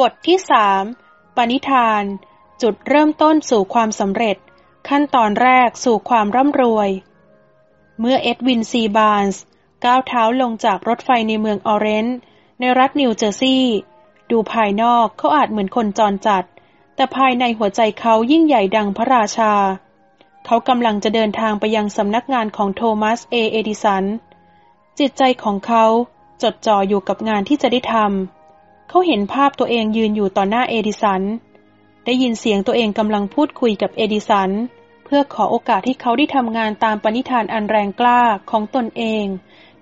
บทที่สามปณิธาน จุดเริ่มต้นสู่ความสำเร็จ ขั้นตอนแรกสู่ความร่ำรวย เมื่อเอ็ดวินซีบาร์นส์ก้าวเท้าลงจากรถไฟในเมืองออเรนจ์ในรัฐนิวเจอร์ซีย์ดูภายนอกเขาอาจเหมือนคนจรจัด แต่ภายในหัวใจเขายิ่งใหญ่ดังพระราชา เขากำลังจะเดินทางไปยังสำนักงานของโทมัสเอเอดิสัน จิตใจของเขาจดจ่ออยู่กับงานที่จะได้ทำ เขาเห็นภาพตัวเองยืนอยู่ต่อหน้าเอดิสัน ได้ยินเสียงตัวเองกำลังพูดคุยกับเอดิสัน เพื่อขอโอกาสที่เขาได้ทำงานตามปณิธานอันแรงกล้าของตนเอง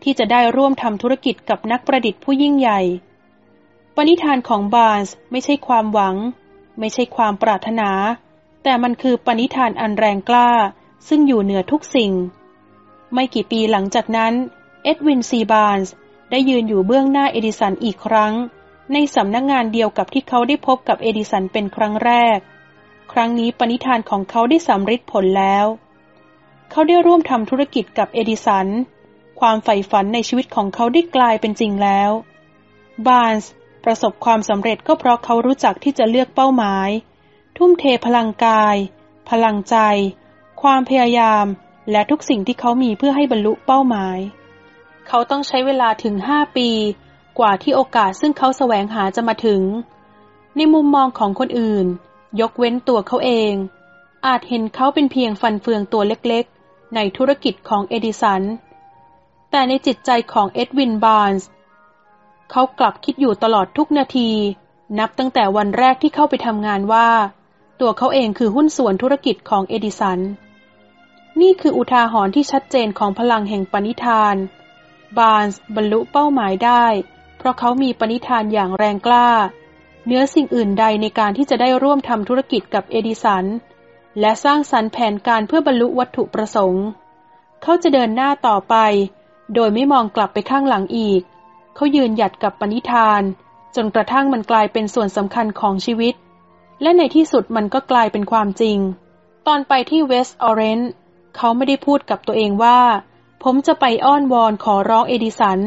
ที่จะได้ร่วมทำธุรกิจกับนักประดิษฐ์ผู้ยิ่งใหญ่ ปณิธานของบาร์นส์ไม่ใช่ความหวัง ไม่ใช่ความปรารถนา แต่มันคือปณิธานอันแรงกล้า ซึ่งอยู่เหนือทุกสิ่ง ไม่กี่ปีหลังจากนั้น เอ็ดวินซีบาร์นส์ได้ยืนอยู่เบื้องหน้าเอดิสันอีกครั้ง ในสำนักงานเดียวกับที่เขาได้พบกับเอดิสันเป็นครั้งแรก ครั้งนี้ปณิธานของเขาได้สำเร็จผลแล้ว เขาได้ร่วมทำธุรกิจกับเอดิสัน ความใฝ่ฝันในชีวิตของเขาได้กลายเป็นจริงแล้ว บาร์นส์ประสบความสำเร็จก็เพราะเขารู้จักที่จะเลือกเป้าหมาย ทุ่มเทพลังกาย พลังใจ ความพยายาม และทุกสิ่งที่เขามีเพื่อให้บรรลุเป้าหมาย เขาต้องใช้เวลาถึงห้าปี กว่าที่โอกาสซึ่งเขาแสวงหาจะมาถึง ในมุมมองของคนอื่น ยกเว้นตัวเขาเอง อาจเห็นเขาเป็นเพียงฟันเฟืองตัวเล็กๆ ในธุรกิจของเอดิสัน แต่ในจิตใจของเอ็ดวินบาร์นส์เขากลับคิดอยู่ตลอดทุกนาที นับตั้งแต่วันแรกที่เข้าไปทำงานว่า ตัวเขาเองคือหุ้นส่วนธุรกิจของเอดิสัน นี่คืออุทาหรณ์ที่ชัดเจนของพลังแห่งปณิธาน บาร์นส์บรรลุเป้าหมายได้ ราะเขามีปณิธานอย่างแรงกล้า เนื้อสิ่งอื่นใดในการที่จะได้ร่วมทำธุรกิจกับเอดิสัน และสร้างสรรค์แผนการเพื่อบรรลุวัตถุประสงค์ เขาจะเดินหน้าต่อไป โดยไม่มองกลับไปข้างหลังอีก เขายืนหยัดกับปณิธาน จนกระทั่งมันกลายเป็นส่วนสำคัญของชีวิต และในที่สุดมันก็กลายเป็นความจริง ตอนไปที่เวสต์ออเรนจ์เขาไม่ได้พูดกับตัวเองว่า ผมจะไปอ้อนวอนขอร้องเอดิสัน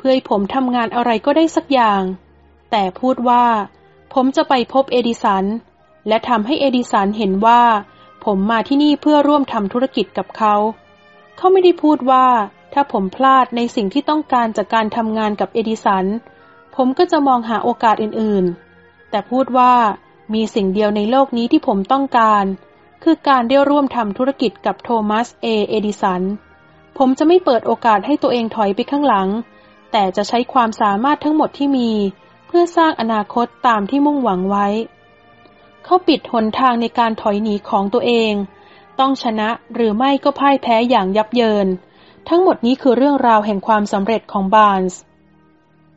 เพื่อให้ผมทำงานอะไรก็ได้สักอย่าง แต่พูดว่า ผมจะไปพบเอดิสัน และทำให้เอดิสันเห็นว่า ผมมาที่นี่เพื่อร่วมทำธุรกิจกับเขา เขาไม่ได้พูดว่า ถ้าผมพลาดในสิ่งที่ต้องการจากการทำงานกับเอดิสัน ผมก็จะมองหาโอกาสอื่นๆ แต่พูดว่ามีสิ่งเดียวในโลกนี้ที่ผมต้องการ คือการได้ร่วมทำธุรกิจกับโทมัสเอเอดิสัน ผมจะไม่เปิดโอกาสให้ตัวเองถอยไปข้างหลัง แต่จะใช้ความสามารถทั้งหมดที่มี เพื่อสร้างอนาคตตามที่มุ่งหวังไว้ เขาปิดหนทางในการถอยหนีของตัวเอง ต้องชนะหรือไม่ก็พ่ายแพ้อย่างยับเยิน ทั้งหมดนี้คือเรื่องราวแห่งความสำเร็จของบาร์นส์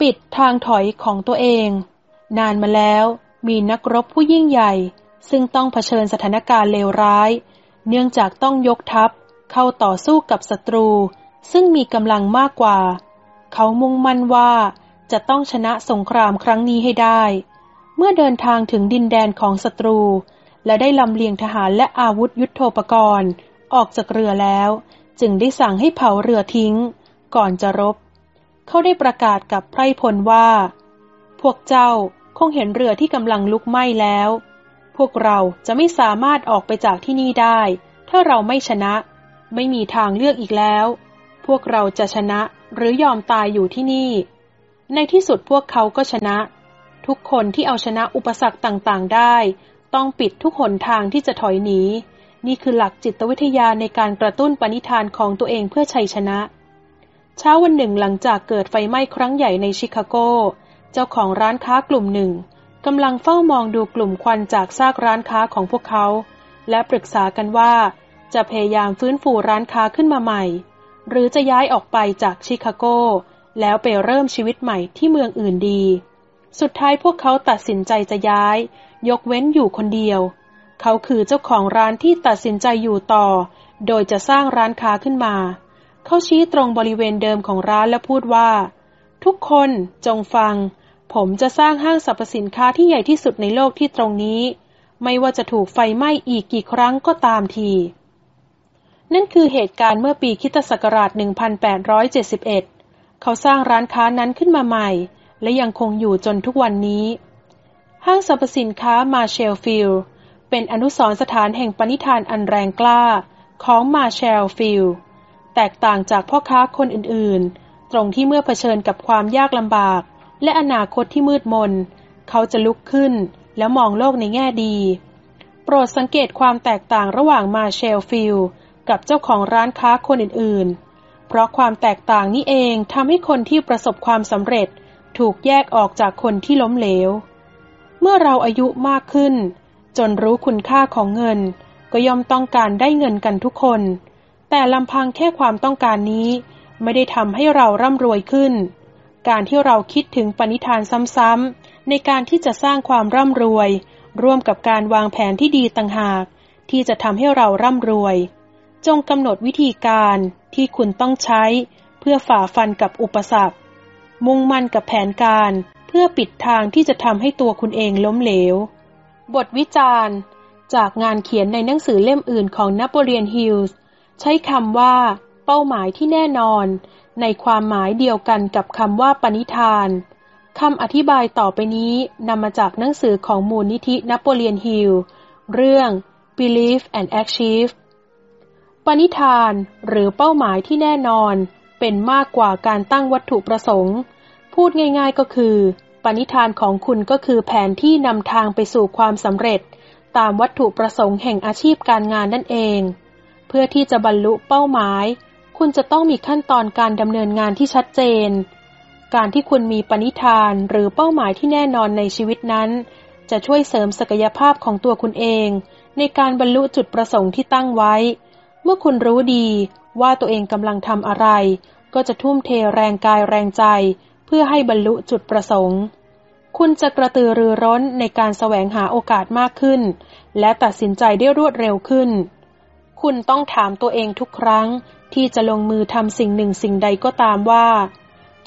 ปิดทางถอยของตัวเอง นานมาแล้วมีนักรบผู้ยิ่งใหญ่ ซึ่งต้องเผชิญสถานการณ์เลวร้าย เนื่องจากต้องยกทัพเข้าต่อสู้กับศัตรู ซึ่งมีกำลังมากกว่า เขามุ่งมั่นว่าจะต้องชนะสงครามครั้งนี้ให้ได้ เมื่อเดินทางถึงดินแดนของศัตรู และได้ลำเลียงทหารและอาวุธยุโทโธปกรณ์ ออกจากเรือแล้ว จึงได้สั่งให้เผาเรือทิ้ง ก่อนจะรบ เขาได้ประกาศกับไพรพลว่า พวกเจ้าคงเห็นเรือที่กำลังลุกไหม้แล้ว พวกเราจะไม่สามารถออกไปจากที่นี่ได้ ถ้าเราไม่ชนะ ไม่มีทางเลือกอีกแล้ว พวกเราจะชนะ หรือยอมตายอยู่ที่นี่ ในที่สุดพวกเขาก็ชนะ ทุกคนที่เอาชนะอุปสรรคต่างๆ ได้ ต้องปิดทุกหนทางที่จะถอยหนี นี่คือหลักจิตวิทยาในการกระตุ้นปณิธานของตัวเองเพื่อชัยชนะ เช้าวันหนึ่งหลังจากเกิดไฟไหม้ครั้งใหญ่ในชิคาโก เจ้าของร้านค้ากลุ่มหนึ่งกำลังเฝ้ามองดูกลุ่มควันจากซากร้านค้าของพวกเขา และปรึกษากันว่าจะพยายามฟื้นฟูร้านค้าขึ้นมาใหม่ หรือจะย้ายออกไปจากชิคาโก แล้วไปเริ่มชีวิตใหม่ที่เมืองอื่นดี สุดท้ายพวกเขาตัดสินใจจะย้าย ยกเว้นอยู่คนเดียว เขาคือเจ้าของร้านที่ตัดสินใจอยู่ต่อ โดยจะสร้างร้านค้าขึ้นมา เขาชี้ตรงบริเวณเดิมของร้านและพูดว่า ทุกคนจงฟัง ผมจะสร้างห้างสรรพสินค้าที่ใหญ่ที่สุดในโลกที่ตรงนี้ ไม่ว่าจะถูกไฟไหม้อีกกี่ครั้งก็ตามที นั่นคือเหตุการณ์เมื่อปีคริสตศักราช 1871 เขาสร้างร้านค้านั้นขึ้นมาใหม่ และยังคงอยู่จนทุกวันนี้ ห้างสรรพสินค้ามาร์แชลฟิลด์เป็นอนุสรณ์สถานแห่งปณิธานอันแรงกล้าของมาร์แชลฟิลด์แตกต่างจากพ่อค้าคนอื่นๆ ตรงที่เมื่อเผชิญกับความยากลำบาก และอนาคตที่มืดมน เขาจะลุกขึ้นแล้วมองโลกในแง่ดี โปรดสังเกตความแตกต่างระหว่างมาเชลฟิล กับเจ้าของร้านค้าคนอื่นๆ เพราะความแตกต่างนี้เองทำให้คนที่ประสบความสำเร็จถูกแยกออกจากคนที่ล้มเหลว เมื่อเราอายุมากขึ้น จนรู้คุณค่าของเงิน ก็ย่อมต้องการได้เงินกันทุกคน แต่ลำพังแค่ความต้องการนี้ ไม่ได้ทำให้เราร่ำรวยขึ้น การที่เราคิดถึงปณิธานซ้ำๆในการที่จะสร้างความร่ำรวย ร่วมกับการวางแผนที่ดีต่างหาก ที่จะทำให้เราร่ำรวย จงกำหนดวิธีการที่คุณต้องใช้เพื่อฝ่าฟันกับอุปสรรค มุ่งมั่นกับแผนการเพื่อปิดทางที่จะทำให้ตัวคุณเองล้มเหลว บทวิจารณ์ จากงานเขียนในหนังสือเล่มอื่นของนโปเลียนฮิลส์ใช้คำว่า เป้าหมายที่แน่นอน ในความหมายเดียวกันกับคำว่าปณิธานคำอธิบายต่อไปนี้นำมาจากหนังสือของมูลนิธินโปเลียนฮิลเรื่อง Believe and Achieve ปณิธานหรือเป้าหมายที่แน่นอนเป็นมากกว่าการตั้งวัตถุประสงค์ พูดง่ายๆก็คือ ปณิธานของคุณก็คือแผนที่นำทางไปสู่ความสำเร็จ ตามวัตถุประสงค์แห่งอาชีพการงานนั่นเอง เพื่อที่จะบรรลุเป้าหมาย คุณจะต้องมีขั้นตอนการดำเนินงานที่ชัดเจน การที่คุณมีปณิธานหรือเป้าหมายที่แน่นอนในชีวิตนั้น จะช่วยเสริมศักยภาพของตัวคุณเอง ในการบรรลุจุดประสงค์ที่ตั้งไว้ เมื่อคุณรู้ดีว่าตัวเองกำลังทำอะไร ก็จะทุ่มเทแรงกายแรงใจ เพื่อให้บรรลุจุดประสงค์ คุณจะกระตือรือร้นในการแสวงหาโอกาสมากขึ้น และตัดสินใจได้รวดเร็วขึ้น คุณต้องถามตัวเองทุกครั้งที่จะลงมือทำสิ่งหนึ่งสิ่งใดก็ตามว่า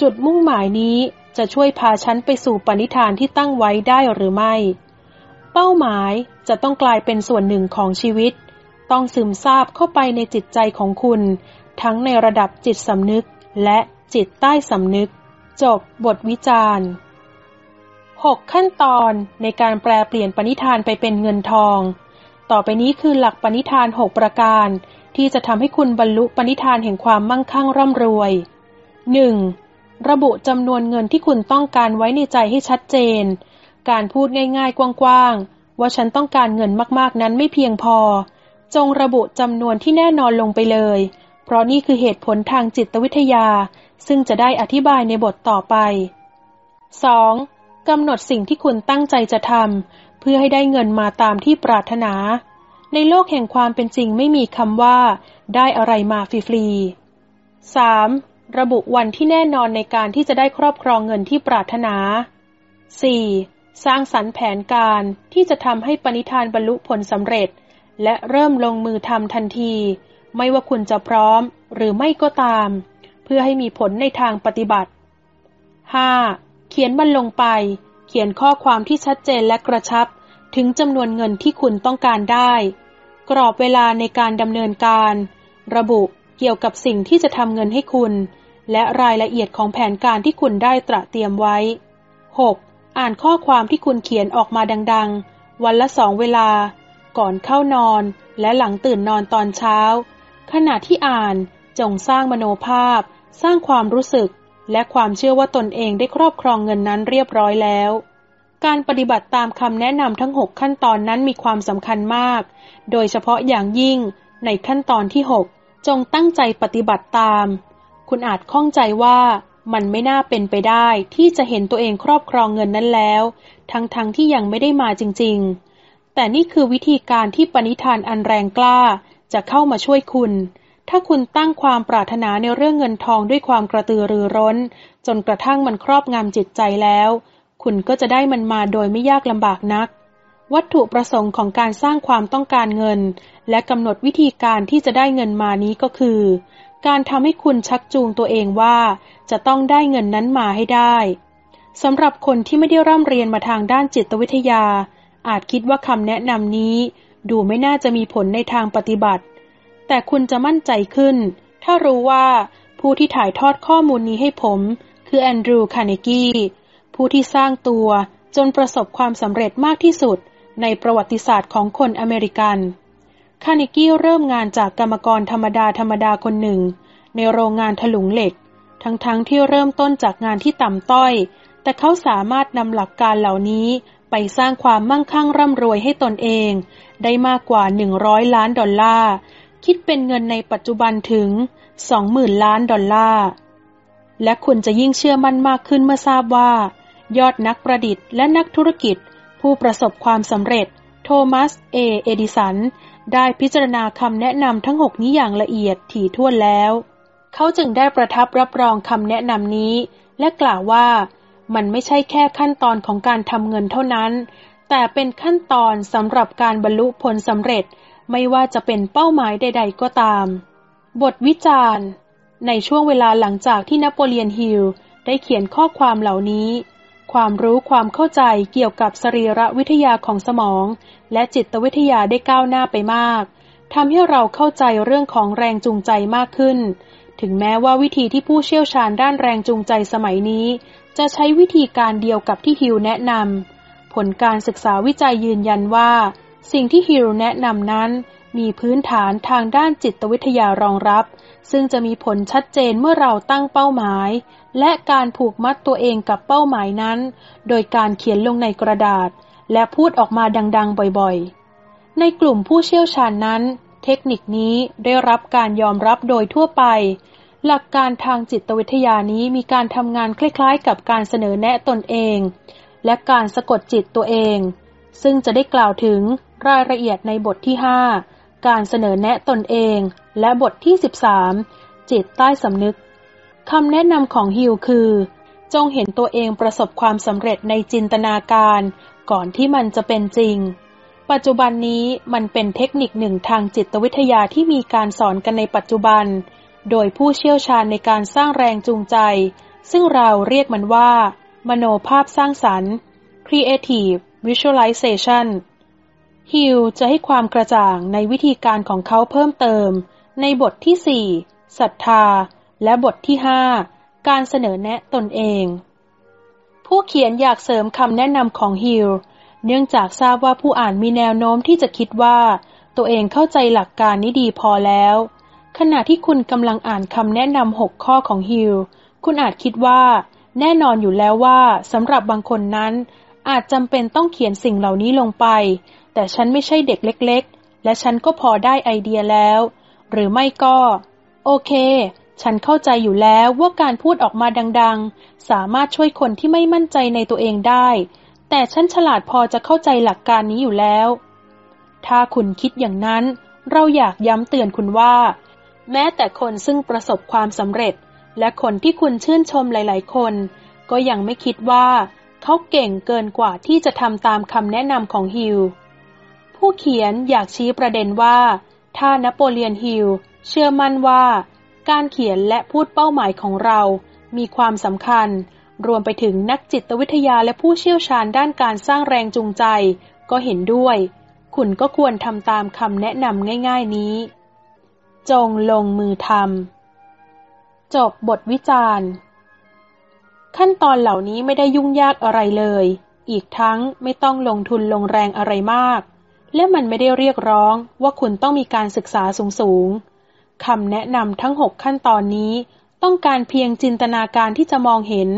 จุดมุ่งหมายนี้จะช่วยพาฉันไปสู่ปณิธานที่ตั้งไว้ได้หรือไม่ เป้าหมายจะต้องกลายเป็นส่วนหนึ่งของชีวิต ต้องซึมซาบเข้าไปในจิตใจของคุณ ทั้งในระดับจิตสำนึกและจิตใต้สำนึก จบบทวิจารณ์ 6. ขั้นตอนในการแปลเปลี่ยนปณิธานไปเป็นเงินทอง ต่อไปนี้คือหลักปณิธาน 6 ประการ ที่จะทำให้คุณบรรลุปณิธานแห่งความมั่งคั่งร่ำรวย 1. ระบุจำนวนเงินที่คุณต้องการไว้ในใจให้ชัดเจน การพูดง่ายๆ กว้างๆ ว่าฉันต้องการเงินมากๆนั้นไม่เพียงพอ จงระบุจำนวนที่แน่นอนลงไปเลย เพราะนี่คือเหตุผลทางจิตวิทยา ซึ่งจะได้อธิบายในบทต่อไป 2. กำหนดสิ่งที่คุณตั้งใจจะทำเพื่อให้ได้เงินมาตามที่ปรารถนา ในโลกแห่งความเป็นจริงไม่มีคำว่า ได้อะไรมาฟรีๆ 3. ระบุวันที่แน่นอนในการที่จะได้ครอบครองเงินที่ปรารถนา 4. สร้างสรรค์แผนการที่จะทำให้ปณิธานบรรลุผลสำเร็จ และเริ่มลงมือทำทันที ไม่ว่าคุณจะพร้อมหรือไม่ก็ตาม เพื่อให้มีผลในทางปฏิบัติ 5. เขียนมันลงไป เขียนข้อความที่ชัดเจนและกระชับ ถึงจำนวนเงินที่คุณต้องการได้ กรอบเวลาในการดำเนินการ ระบุเกี่ยวกับสิ่งที่จะทำเงินให้คุณ และรายละเอียดของแผนการที่คุณได้ตระเตรียมไว้ 6. อ่านข้อความที่คุณเขียนออกมาดัง ๆ วันละสองเวลา ก่อนเข้านอนและหลังตื่นนอนตอนเช้า ขณะที่อ่านจงสร้างมโนภาพ สร้างความรู้สึก และความเชื่อว่าตนเองได้ครอบครองเงินนั้นเรียบร้อยแล้ว การปฏิบัติตามคำแนะนำทั้ง 6 ขั้นตอนนั้นมีความสำคัญมาก โดยเฉพาะอย่างยิ่งในขั้นตอนที่ 6 จงตั้งใจปฏิบัติตาม คุณอาจข้องใจว่ามันไม่น่าเป็นไปได้ที่จะเห็นตัวเองครอบครองเงินนั้นแล้ว ทั้งๆทที่ยังไม่ได้มาจริง ๆ แต่นี่คือวิธีการที่ปณิธานอันแรงกล้าจะเข้ามาช่วยคุณ ถ้าคุณตั้งความปรารถนาในเรื่องเงินทองด้วยความกระตือรือร้น จนกระทั่งมันครอบงำจิตใจแล้ว คุณก็จะได้มันมาโดยไม่ยากลำบากนัก วัตถุประสงค์ของการสร้างความต้องการเงิน และกำหนดวิธีการที่จะได้เงินมานี้ก็คือ การทำให้คุณชักจูงตัวเองว่า จะต้องได้เงินนั้นมาให้ได้สำหรับคนที่ไม่ได้ร่ำเรียนมาทางด้านจิตวิทยา อาจคิดว่าคำแนะนำนี้ ดูไม่น่าจะมีผลในทางปฏิบัติ แต่คุณจะมั่นใจขึ้น ถ้ารู้ว่าผู้ที่ถ่ายทอดข้อมูลนี้ให้ผม คือแอนดรูว์คาร์เนกีผู้ที่สร้างตัวจนประสบความสำเร็จมากที่สุดในประวัติศาสตร์ของคนอเมริกัน คาร์เนกีเริ่มงานจากกรรมกรธรรมดาธรรมดาคนหนึ่ง ในโรงงานถลุงเหล็ก ทั้งๆทที่เริ่มต้นจากงานที่ต่ำต้อย แต่เขาสามารถนำหลักการเหล่านี้ ไปสร้างความมั่งคั่งร่ำรวยให้ตนเอง ได้มากกว่า 100 ล้านดอลลาร์ คิดเป็นเงินในปัจจุบันถึง 20,000 ล้านดอลลาร์ และคุณจะยิ่งเชื่อมั่นมากขึ้นเมื่อทราบว่า ยอดนักประดิษฐ์และนักธุรกิจ ผู้ประสบความสำเร็จ โทมัส เอ เอดิสัน ได้พิจารณาคำแนะนำทั้งหกนี้อย่างละเอียดถี่ถ้วนแล้ว เขาจึงได้ประทับรับรองคำแนะนำนี้ และกล่าวว่า มันไม่ใช่แค่ขั้นตอนของการทำเงินเท่านั้น แต่เป็นขั้นตอนสำหรับการบรรลุผลสำเร็จ ไม่ว่าจะเป็นเป้าหมายใด ๆ ก็ตาม บทวิจารณ์ ในช่วงเวลาหลังจากที่นโปเลียนฮิลได้เขียนข้อความเหล่านี้ ความรู้ความเข้าใจเกี่ยวกับสรีรวิทยาของสมอง และจิตวิทยาได้ก้าวหน้าไปมากทำให้เราเข้าใจเรื่องของแรงจูงใจมากขึ้น ถึงแม้ว่าวิธีที่ผู้เชี่ยวชาญด้านแรงจูงใจสมัยนี้ จะใช้วิธีการเดียวกับที่ฮิลแนะนำผลการศึกษาวิจัยยืนยันว่า สิ่งที่ฮิลแนะนำนั้น มีพื้นฐานทางด้านจิตวิทยารองรับ ซึ่งจะมีผลชัดเจนเมื่อเราตั้งเป้าหมาย และการผูกมัดตัวเองกับเป้าหมายนั้น โดยการเขียนลงในกระดาษ และพูดออกมาดังๆ บ่อยๆ ในกลุ่มผู้เชี่ยวชาญนั้น เทคนิคนี้ได้รับการยอมรับโดยทั่วไป หลักการทางจิตวิทยานี้มีการทำงานคล้าย ๆ กับการเสนอแนะตนเอง และการสะกดจิตตัวเอง ซึ่งจะได้กล่าวถึงรายละเอียดในบทที่ 5 การเสนอแนะตนเอง และบทที่ 13 จิตใต้สำนึกคำแนะนำของฮิวคือ จงเห็นตัวเองประสบความสำเร็จในจินตนาการ ก่อนที่มันจะเป็นจริง ปัจจุบันนี้มันเป็นเทคนิคหนึ่งทางจิตวิทยาที่มีการสอนกันในปัจจุบัน โดยผู้เชี่ยวชาญในการสร้างแรงจูงใจ ซึ่งเราเรียกมันว่า มโนภาพสร้างสรรค์ creative visualization ฮิลจะให้ความกระจ่างในวิธีการของเขาเพิ่มเติม ในบทที่ 4ศรัทธา และบทที่ 5 การเสนอแนะตนเอง ผู้เขียนอยากเสริมคำแนะนำของฮิล เนื่องจากทราบว่าผู้อ่านมีแนวโน้มที่จะคิดว่า ตัวเองเข้าใจหลักการนี้ดีพอแล้ว ขณะที่คุณกำลังอ่านคำแนะนำหกข้อของฮิลคุณอาจคิดว่า แน่นอนอยู่แล้วว่าสำหรับบางคนนั้น อาจจำเป็นต้องเขียนสิ่งเหล่านี้ลงไป แต่ฉันไม่ใช่เด็กเล็ก ๆ และฉันก็พอได้ไอเดียแล้ว หรือไม่ก็ โอเคฉันเข้าใจอยู่แล้วว่าการพูดออกมาดัง ๆ สามารถช่วยคนที่ไม่มั่นใจในตัวเองได้ แต่ฉันฉลาดพอจะเข้าใจหลักการนี้อยู่แล้ว ถ้าคุณคิดอย่างนั้น เราอยากย้ำเตือนคุณว่า แม้แต่คนซึ่งประสบความสำเร็จ และคนที่คุณชื่นชมหลาย ๆ คน ก็ยังไม่คิดว่าเขาเก่งเกินกว่าที่จะทำตามคำแนะนำของฮิล ผู้เขียนอยากชี้ประเด็นว่า ถ้านโปเลียนฮิลเชื่อมั่นว่า การเขียนและพูดเป้าหมายของเรา มีความสำคัญ รวมไปถึงนักจิตวิทยาและผู้เชี่ยวชาญด้านการสร้างแรงจูงใจ ก็เห็นด้วย คุณก็ควรทำตามคำแนะนำง่าย ๆนี้ จงลงมือทำจบบทวิจารณ์ ขั้นตอนเหล่านี้ไม่ได้ยุ่งยากอะไรเลย อีกทั้งไม่ต้องลงทุนลงแรงอะไรมาก และมันไม่ได้เรียกร้องว่าคุณต้องมีการศึกษาสูงๆคำแนะนำทั้งหกขั้นตอนนี้ ต้องการเพียงจินตนาการที่จะมองเห็น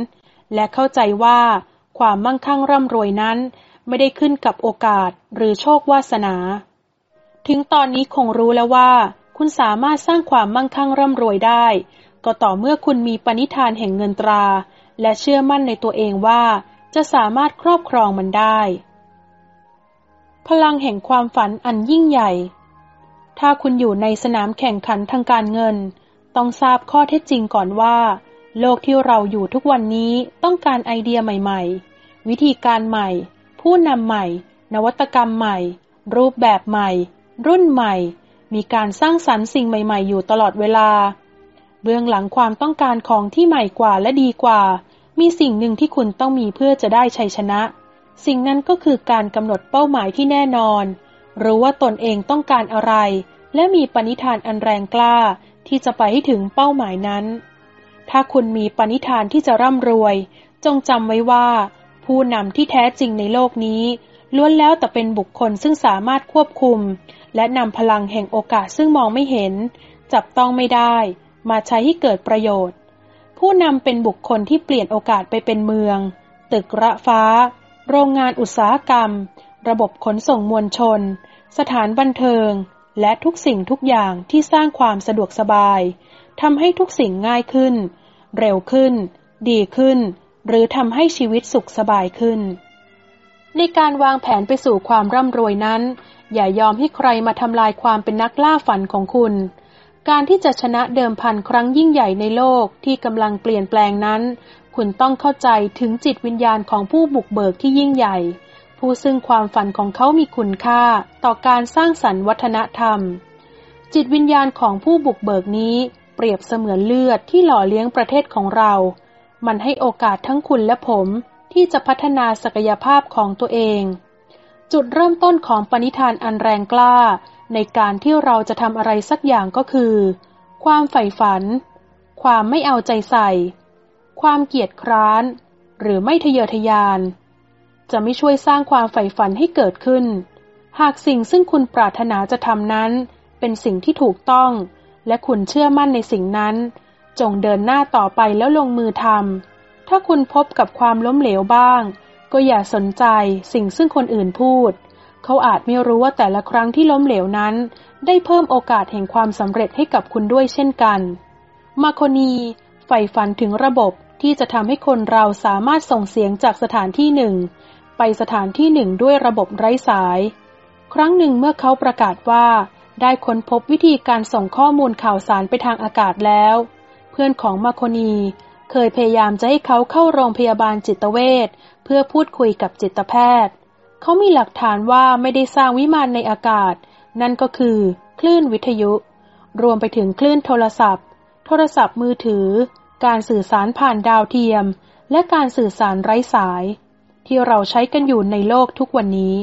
และเข้าใจว่าความมั่งคั่งร่ำรวยนั้นไม่ได้ขึ้นกับโอกาสหรือโชควาสนา ถึงตอนนี้คงรู้แล้วว่า คุณสามารถสร้างความมั่งคั่งร่ำรวยได้ ก็ต่อเมื่อคุณมีปณิธานแห่งเงินตรา และเชื่อมั่นในตัวเองว่าจะสามารถครอบครองมันได้ พลังแห่งความฝันอันยิ่งใหญ่ ถ้าคุณอยู่ในสนามแข่งขันทางการเงิน ต้องทราบข้อเท็จจริงก่อนว่า โลกที่เราอยู่ทุกวันนี้ต้องการไอเดียใหม่ ๆ วิธีการใหม่ ผู้นำใหม่ นวัตกรรมใหม่ รูปแบบใหม่ รุ่นใหม่ มีการสร้างสรรค์สิ่งใหม่ๆ อยู่ตลอดเวลา เบื้องหลังความต้องการของที่ใหม่กว่าและดีกว่า มีสิ่งหนึ่งที่คุณต้องมีเพื่อจะได้ชัยชนะ สิ่งนั้นก็คือการกำหนดเป้าหมายที่แน่นอน รู้ว่าตนเองต้องการอะไร และมีปณิธานอันแรงกล้าที่จะไปให้ถึงเป้าหมายนั้น ถ้าคุณมีปณิธานที่จะร่ำรวย จงจำไว้ว่า ผู้นำที่แท้จริงในโลกนี้ ล้วนแล้วแต่เป็นบุคคลซึ่งสามารถควบคุม และนำพลังแห่งโอกาสซึ่งมองไม่เห็น จับต้องไม่ได้ มาใช้ให้เกิดประโยชน์ ผู้นำเป็นบุคคลที่เปลี่ยนโอกาสไปเป็นเมือง ตึกระฟ้า โรงงานอุตสาหกรรม ระบบขนส่งมวลชน สถานบันเทิง และทุกสิ่งทุกอย่างที่สร้างความสะดวกสบาย ทำให้ทุกสิ่งง่ายขึ้น เร็วขึ้น ดีขึ้น หรือทำให้ชีวิตสุขสบายขึ้น ในการวางแผนไปสู่ความร่ำรวยนั้น อย่ายอมให้ใครมาทำลายความเป็นนักล่าฝันของคุณ การที่จะชนะเดิมพันครั้งยิ่งใหญ่ในโลกที่กำลังเปลี่ยนแปลงนั้น คุณต้องเข้าใจถึงจิตวิญญาณของผู้บุกเบิกที่ยิ่งใหญ่ ผู้ซึ่งความฝันของเขามีคุณค่าต่อการสร้างสรรค์วัฒนธรรมจิตวิญญาณของผู้บุกเบิกนี้ เปรียบเสมือนเลือดที่หล่อเลี้ยงประเทศของเรา มันให้โอกาสทั้งคุณและผมที่จะพัฒนาศักยภาพของตัวเอง จุดเริ่มต้นของปณิธานอันแรงกล้า ในการที่เราจะทำอะไรสักอย่างก็คือ ความใฝ่ฝัน ความไม่เอาใจใส่ ความเกียจคร้าน หรือไม่ทะเยอทะยาน จะไม่ช่วยสร้างความใฝ่ฝันให้เกิดขึ้น หากสิ่งซึ่งคุณปรารถนาจะทำนั้น เป็นสิ่งที่ถูกต้อง และคุณเชื่อมั่นในสิ่งนั้น จงเดินหน้าต่อไปแล้วลงมือทำถ้าคุณพบกับความล้มเหลวบ้าง ก็อย่าสนใจสิ่งซึ่งคนอื่นพูด เขาอาจไม่รู้ว่าแต่ละครั้งที่ล้มเหลวนั้น ได้เพิ่มโอกาสแห่งความสำเร็จให้กับคุณด้วยเช่นกัน มาโคนีใฝ่ฝันถึงระบบที่จะทำให้คนเราสามารถส่งเสียงจากสถานที่หนึ่ง ไปสถานที่หนึ่งด้วยระบบไร้สาย ครั้งหนึ่งเมื่อเขาประกาศว่า ได้ค้นพบวิธีการส่งข้อมูลข่าวสารไปทางอากาศแล้ว เพื่อนของมาโคนีเคยพยายามจะให้เขาเข้าโรงพยาบาลจิตเวชเพื่อพูดคุยกับจิตแพทย์ เขามีหลักฐานว่าไม่ได้สร้างวิมานในอากาศ นั่นก็คือคลื่นวิทยุ รวมไปถึงคลื่นโทรศัพท์ โทรศัพท์มือถือ การสื่อสารผ่านดาวเทียม และการสื่อสารไร้สาย ที่เราใช้กันอยู่ในโลกทุกวันนี้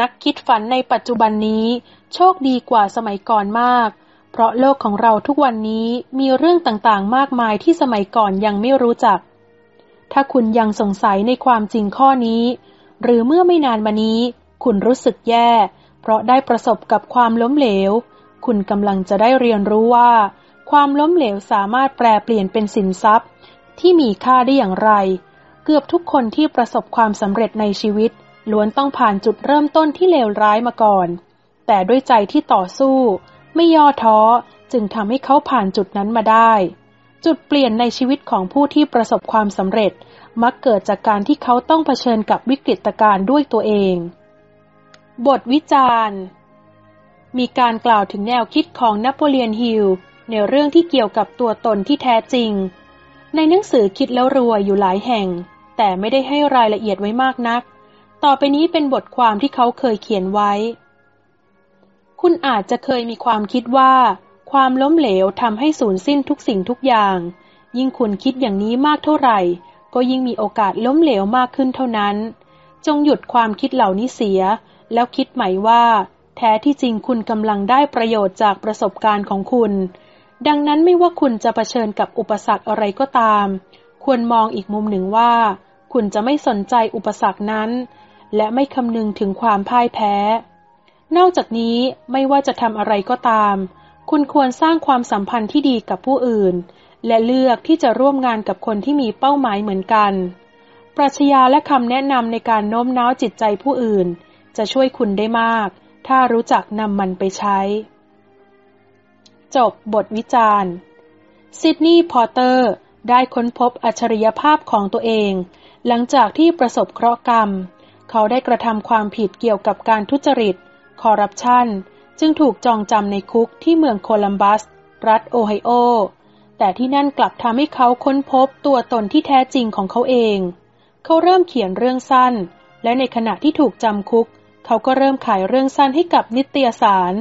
นักคิดฝันในปัจจุบันนี้ โชคดีกว่าสมัยก่อนมาก เพราะโลกของเราทุกวันนี้มีเรื่องต่างๆ มากมายที่สมัยก่อนยังไม่รู้จัก ถ้าคุณยังสงสัยในความจริงข้อนี้ หรือเมื่อไม่นานมานี้ คุณรู้สึกแย่ เพราะได้ประสบกับความล้มเหลว คุณกำลังจะได้เรียนรู้ว่า ความล้มเหลวสามารถแปลเปลี่ยนเป็นสินทรัพย์ ที่มีค่าได้อย่างไร เกือบทุกคนที่ประสบความสำเร็จในชีวิต ล้วนต้องผ่านจุดเริ่มต้นที่เลวร้ายมาก่อน แต่ด้วยใจที่ต่อสู้ ไม่ย่อท้อจึงทำให้เขาผ่านจุดนั้นมาได้ จุดเปลี่ยนในชีวิตของผู้ที่ประสบความสำเร็จ มักเกิดจากการที่เขาต้องเผชิญกับวิกฤตการณ์ด้วยตัวเอง บทวิจารณ์ มีการกล่าวถึงแนวคิดของนโปเลียนฮิลในเรื่องที่เกี่ยวกับตัวตนที่แท้จริง ในหนังสือคิดแล้วรวยอยู่หลายแห่ง แต่ไม่ได้ให้รายละเอียดไว้มากนัก ต่อไปนี้เป็นบทความที่เขาเคยเขียนไว้ คุณอาจจะเคยมีความคิดว่า ความล้มเหลวทำให้สูญสิ้นทุกสิ่งทุกอย่าง ยิ่งคุณคิดอย่างนี้มากเท่าไหร่ ก็ยิ่งมีโอกาสล้มเหลวมากขึ้นเท่านั้น จงหยุดความคิดเหล่านี้เสีย แล้วคิดใหม่ว่า แท้ที่จริงคุณกำลังได้ประโยชน์จากประสบการณ์ของคุณ ดังนั้นไม่ว่าคุณจะะเผชิญกับอุปสรรคอะไรก็ตาม ควรมองอีกมุมหนึ่งว่า คุณจะไม่สนใจอุปสรรคนั้น และไม่คำนึงถึงความพ่ายแพ้ นอกจากนี้ไม่ว่าจะทำอะไรก็ตาม คุณควรสร้างความสัมพันธ์ที่ดีกับผู้อื่น และเลือกที่จะร่วมงานกับคนที่มีเป้าหมายเหมือนกัน ปรัชญาและคำแนะนำในการโน้มน้าวจิตใจผู้อื่น จะช่วยคุณได้มาก ถ้ารู้จักนำมันไปใช้ จบบทวิจารณ์ซิดนีย์พอเตอร์ได้ค้นพบอัจฉริยภาพของตัวเอง หลังจากที่ประสบเคราะห์กรรม เขาได้กระทำความผิดเกี่ยวกับการทุจริต คอร์รัปชัน จึงถูกจองจำในคุกที่เมืองโคลัมบัส รัฐโอไฮโอ แต่ที่นั่นกลับทำให้เขาค้นพบตัวตนที่แท้จริงของเขาเอง เขาเริ่มเขียนเรื่องสั้น และในขณะที่ถูกจำคุก เขาก็เริ่มขายเรื่องสั้นให้กับนิตยสาร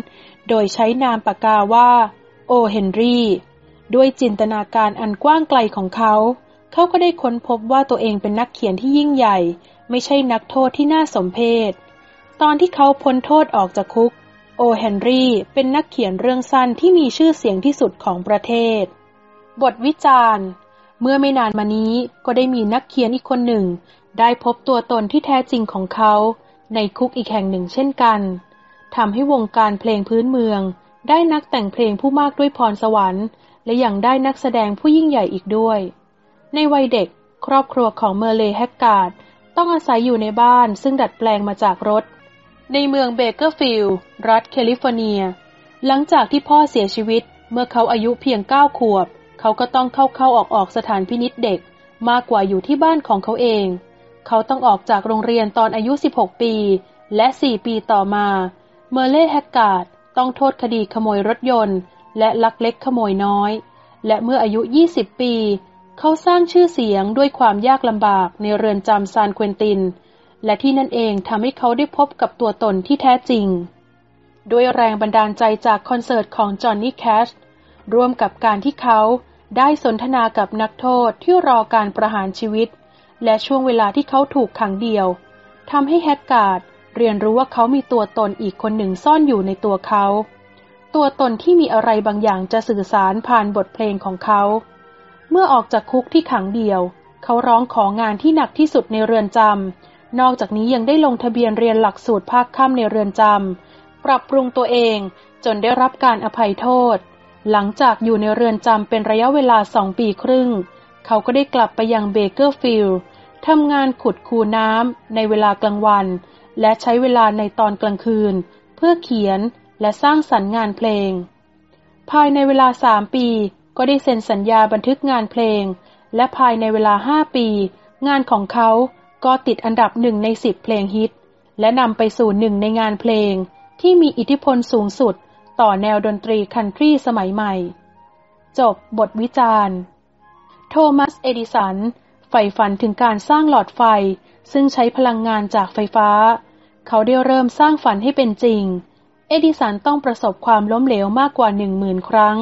โดยใช้นามปากกาว่าโอเฮนรี่ด้วยจินตนาการอันกว้างไกลของเขา เขาก็ได้ค้นพบว่าตัวเองเป็นนักเขียนที่ยิ่งใหญ่ ไม่ใช่นักโทษที่น่าสมเพชตอนที่เขาพ้นโทษออกจากคุก โอเฮนรี่เป็นนักเขียนเรื่องสั้นที่มีชื่อเสียงที่สุดของประเทศ บทวิจารณ์ เมื่อไม่นานมานี้ก็ได้มีนักเขียนอีกคนหนึ่ง ได้พบตัวตนที่แท้จริงของเขา ในคุกอีกแห่งหนึ่งเช่นกันทำให้วงการเพลงพื้นเมือง ได้นักแต่งเพลงผู้มากด้วยพรสวรรค์ และยังได้นักแสดงผู้ยิ่งใหญ่อีกด้วย ในวัยเด็กครอบครัวของเมิร์ลแฮกการ์ด ต้องอาศัยอยู่ในบ้านซึ่งดัดแปลงมาจากรถ ในเมืองเบเกอร์ฟิลด์รัฐแคลิฟอร์เนีย หลังจากที่พ่อเสียชีวิตเมื่อเขาอายุเพียงเก้าขวบ เขาก็ต้องเข้าเข้าออกออกสถานพินิษเด็ก มากกว่าอยู่ที่บ้านของเขาเอง เขาต้องออกจากโรงเรียนตอนอายุ 16 ปี และ 4 ปีต่อมา เมิร์ลแฮกการ์ดต้องโทษคดีขโมยรถยนต์ และลักเล็กขโมยน้อย และเมื่ออายุ 20 ปี เขาสร้างชื่อเสียงด้วยความยากลำบากในเรือนจำซานเควนติน และที่นั่นเองทำให้เขาได้พบกับตัวตนที่แท้จริง ด้วยแรงบันดาลใจจากคอนเสิร์ตของจอห์นนี่แคชร่วมกับการที่เขาได้สนทนากับนักโทษที่รอการประหารชีวิต และช่วงเวลาที่เขาถูกขังเดียวทำให้แฮกการ์ดเรียนรู้ว่าเขามีตัวตนอีกคนหนึ่งซ่อนอยู่ในตัวเขา ตัวตนที่มีอะไรบางอย่างจะสื่อสารผ่านบทเพลงของเขา เมื่อออกจากคุกที่ขังเดียว เขาร้องของานที่หนักที่สุดในเรือนจำ นอกจากนี้ยังได้ลงทะเบียนเรียนหลักสูตรภาคค่ำในเรือนจำ ปรับปรุงตัวเองจนได้รับการอภัยโทษ หลังจากอยู่ในเรือนจำเป็นระยะเวลาสองปีครึ่ง เขาก็ได้กลับไปยังเบเกอร์ฟิลด์ทำงานขุดคูน้ำในเวลากลางวัน และใช้เวลาในตอนกลางคืน เพื่อเขียนและสร้างสรรค์งานเพลง ภายในเวลาสามปี ก็ได้เซ็นสัญญาบันทึกงานเพลง และภายในเวลาห้าปี งานของเขาก็ติดอันดับหนึ่งในสิบเพลงฮิต และนำไปสู่หนึ่งในงานเพลง ที่มีอิทธิพลสูงสุด ต่อแนวดนตรีคันทรีสมัยใหม่ จบบทวิจารณ์ โทมัส เอดิสันใฝ่ฝันถึงการสร้างหลอดไฟ ซึ่งใช้พลังงานจากไฟฟ้า เขาได้เริ่มสร้างฝันให้เป็นจริง เอดิสันต้องประสบความล้มเหลวมากกว่าหนึ่งหมื่นครั้ง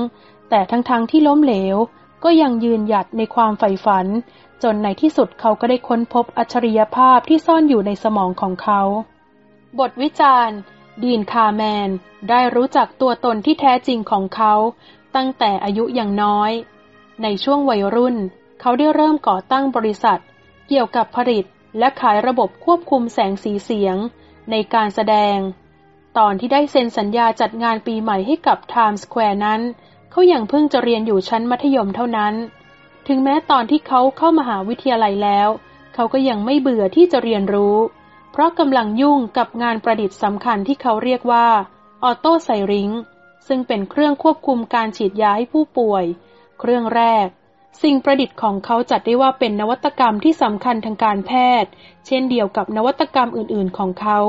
แต่ทั้งๆทที่ล้มเหลว ก็ยังยืนหยัดในความใฝ่ฝัน จนในที่สุดเขาก็ได้ค้นพบอัจฉริยภาพที่ซ่อนอยู่ในสมองของเขา บทวิจารณ์ ดีนคาแมน ได้รู้จักตัวตนที่แท้จริงของเขา ตั้งแต่อายุยังน้อย ในช่วงวัยรุ่น เขาได้เริ่มก่อตั้งบริษัท เกี่ยวกับผลิตและขายระบบควบคุมแสงสีเสียง ในการแสดง ตอนที่ได้เซ็นสัญญาจัดงานปีใหม่ให้กับ Times Square นั้นเขายัางเพิ่งจะเรียนอยู่ชั้นมัธยมเท่านั้น ถึงแม้ตอนที่เขาเข้ามาหาวิทยาลัยแล้ว เขาก็ยังไม่เบื่อที่จะเรียนรู้ เพราะกำลังยุ่งกับงานประดิษฐ์สำคัญที่เขาเรียกว่า Auto Syringe ซึ่งเป็นเครื่องควบคุมการฉีดยาให้ผู้ป่วย เครื่องแรก สิ่งประดิษฐ์ของเขาจัดได้ว่าเป็นนวัตกรรมที่สำคัญทางการแพทย์ เช่นเดียวกับนวัตกรรมอื่น ๆ ของเขา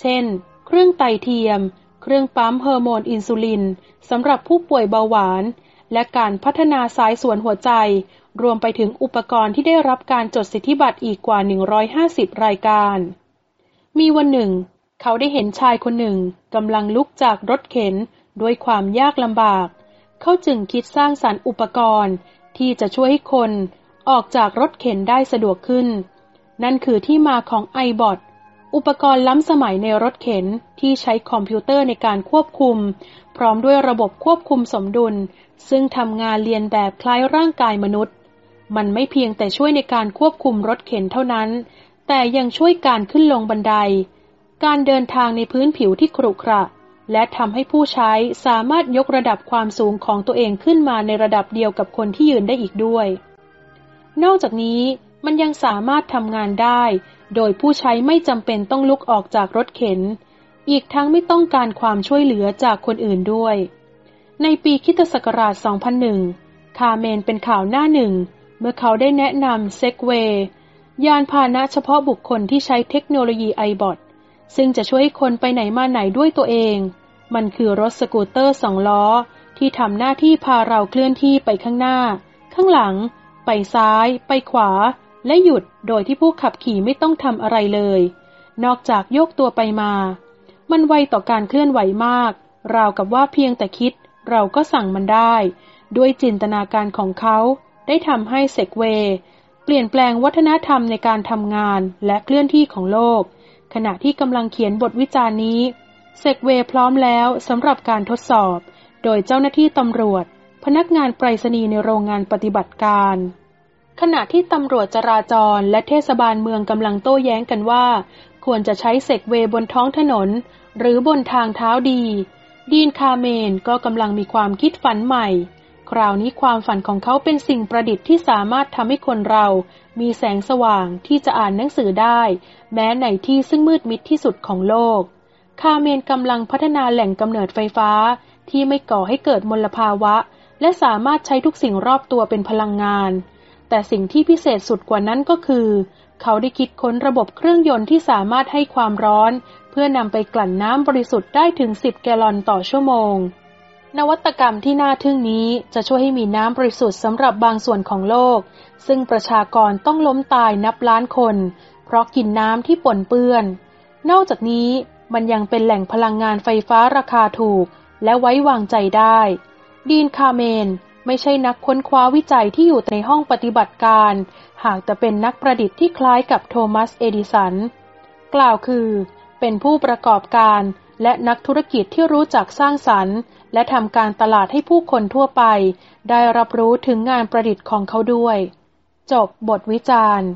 เช่น เครื่องไตเทียม เครื่องปั๊มฮอร์โมนอินซูลินสำหรับผู้ป่วยเบาหวาน และการพัฒนาสายสวนหัวใจ รวมไปถึงอุปกรณ์ที่ได้รับการจดสิทธิบัตรอีกกว่า 150 รายการ มีวันหนึ่ง เขาได้เห็นชายคนหนึ่งกำลังลุกจากรถเข็นด้วยความยากลำบาก เขาจึงคิดสร้างสรรค์อุปกรณ์ ที่จะช่วยให้คนออกจากรถเข็นได้สะดวกขึ้น นั่นคือที่มาของไอบอท อุปกรณ์ล้ำสมัยในรถเข็นที่ใช้คอมพิวเตอร์ในการควบคุม พร้อมด้วยระบบควบคุมสมดุล ซึ่งทำงานเรียนแบบคล้ายร่างกายมนุษย์ มันไม่เพียงแต่ช่วยในการควบคุมรถเข็นเท่านั้น แต่ยังช่วยการขึ้นลงบันได การเดินทางในพื้นผิวที่ครุขระ และทำให้ผู้ใช้สามารถยกระดับความสูงของตัวเองขึ้นมาในระดับเดียวกับคนที่ยืนได้อีกด้วย นอกจากนี้มันยังสามารถทำงานได้ โดยผู้ใช้ไม่จำเป็นต้องลุกออกจากรถเข็น อีกทั้งไม่ต้องการความช่วยเหลือจากคนอื่นด้วย ในปีคิตศักราช 2001 คาเมนเป็นข่าวหน้าหนึ่ง เมื่อเขาได้แนะนำ Segway ยานพาหนะเฉพาะบุคคลที่ใช้เทคโนโลยี iBOT ซึ่งจะช่วยคนไปไหนมาไหนด้วยตัวเอง มันคือรถสกูตเตอร์สองล้อ ที่ทำหน้าที่พาเราเคลื่อนที่ไปข้างหน้า ข้างหลัง ไปซ้าย ไปขวา และหยุดโดยที่ผู้ขับขี่ไม่ต้องทำอะไรเลย นอกจากโยกตัวไปมา มันไวต่อการเคลื่อนไหวมาก ราวกับว่าเพียงแต่คิด เราก็สั่งมันได้ ด้วยจินตนาการของเขาได้ทำให้ Segway เปลี่ยนแปลงวัฒนธรรมในการทำงานและเคลื่อนที่ของโลก ขณะที่กำลังเขียนบทวิจารณ์นี้ Segway พร้อมแล้วสำหรับการทดสอบ โดยเจ้าหน้าที่ตำรวจ พนักงานไปรษณีย์ในโรงงานปฏิบัติการ ขณะที่ตำรวจจราจรและเทศบาลเมืองกำลังโต้แย้งกันว่า ควรจะใช้ Segway บนท้องถนน หรือบนทางเท้าดี ดีนคาเมนก็กำลังมีความคิดฝันใหม่ คราวนี้ความฝันของเขาเป็นสิ่งประดิษฐ์ที่สามารถทำให้คนเรา มีแสงสว่างที่จะอ่านหนังสือได้ แม้ในที่ซึ่งมืดมิดที่สุดของโลก คาเมนกำลังพัฒนาแหล่งกำเนิดไฟฟ้า ที่ไม่ก่อให้เกิดมลภาวะ และสามารถใช้ทุกสิ่งรอบตัวเป็นพลังงาน แต่สิ่งที่พิเศษสุดกว่านั้นก็คือ เขาได้คิดค้นระบบเครื่องยนต์ที่สามารถให้ความร้อน เพื่อนำไปกลั่นน้ำบริสุทธิ์ได้ถึง 10 แกลลอนต่อชั่วโมง นวัตกรรมที่น่าทึ่งนี้จะช่วยให้มีน้ำบริสุทธิ์สำหรับบางส่วนของโลก ซึ่งประชากรต้องล้มตายนับล้านคน เพราะกินน้ำที่ปนเปื้อน นอกจากนี้มันยังเป็นแหล่งพลังงานไฟฟ้าราคาถูก และไว้วางใจได้ ดีนคาเมน ไม่ใช่นักค้นคว้าวิจัยที่อยู่ในห้องปฏิบัติการ หากแต่เป็นนักประดิษฐ์ที่คล้ายกับโทมัสเอดิสัน กล่าวคือ เป็นผู้ประกอบการและนักธุรกิจที่รู้จักสร้างสรรค์ และทำการตลาดให้ผู้คนทั่วไป ได้รับรู้ถึงงานประดิษฐ์ของเขาด้วย จบบทวิจารณ์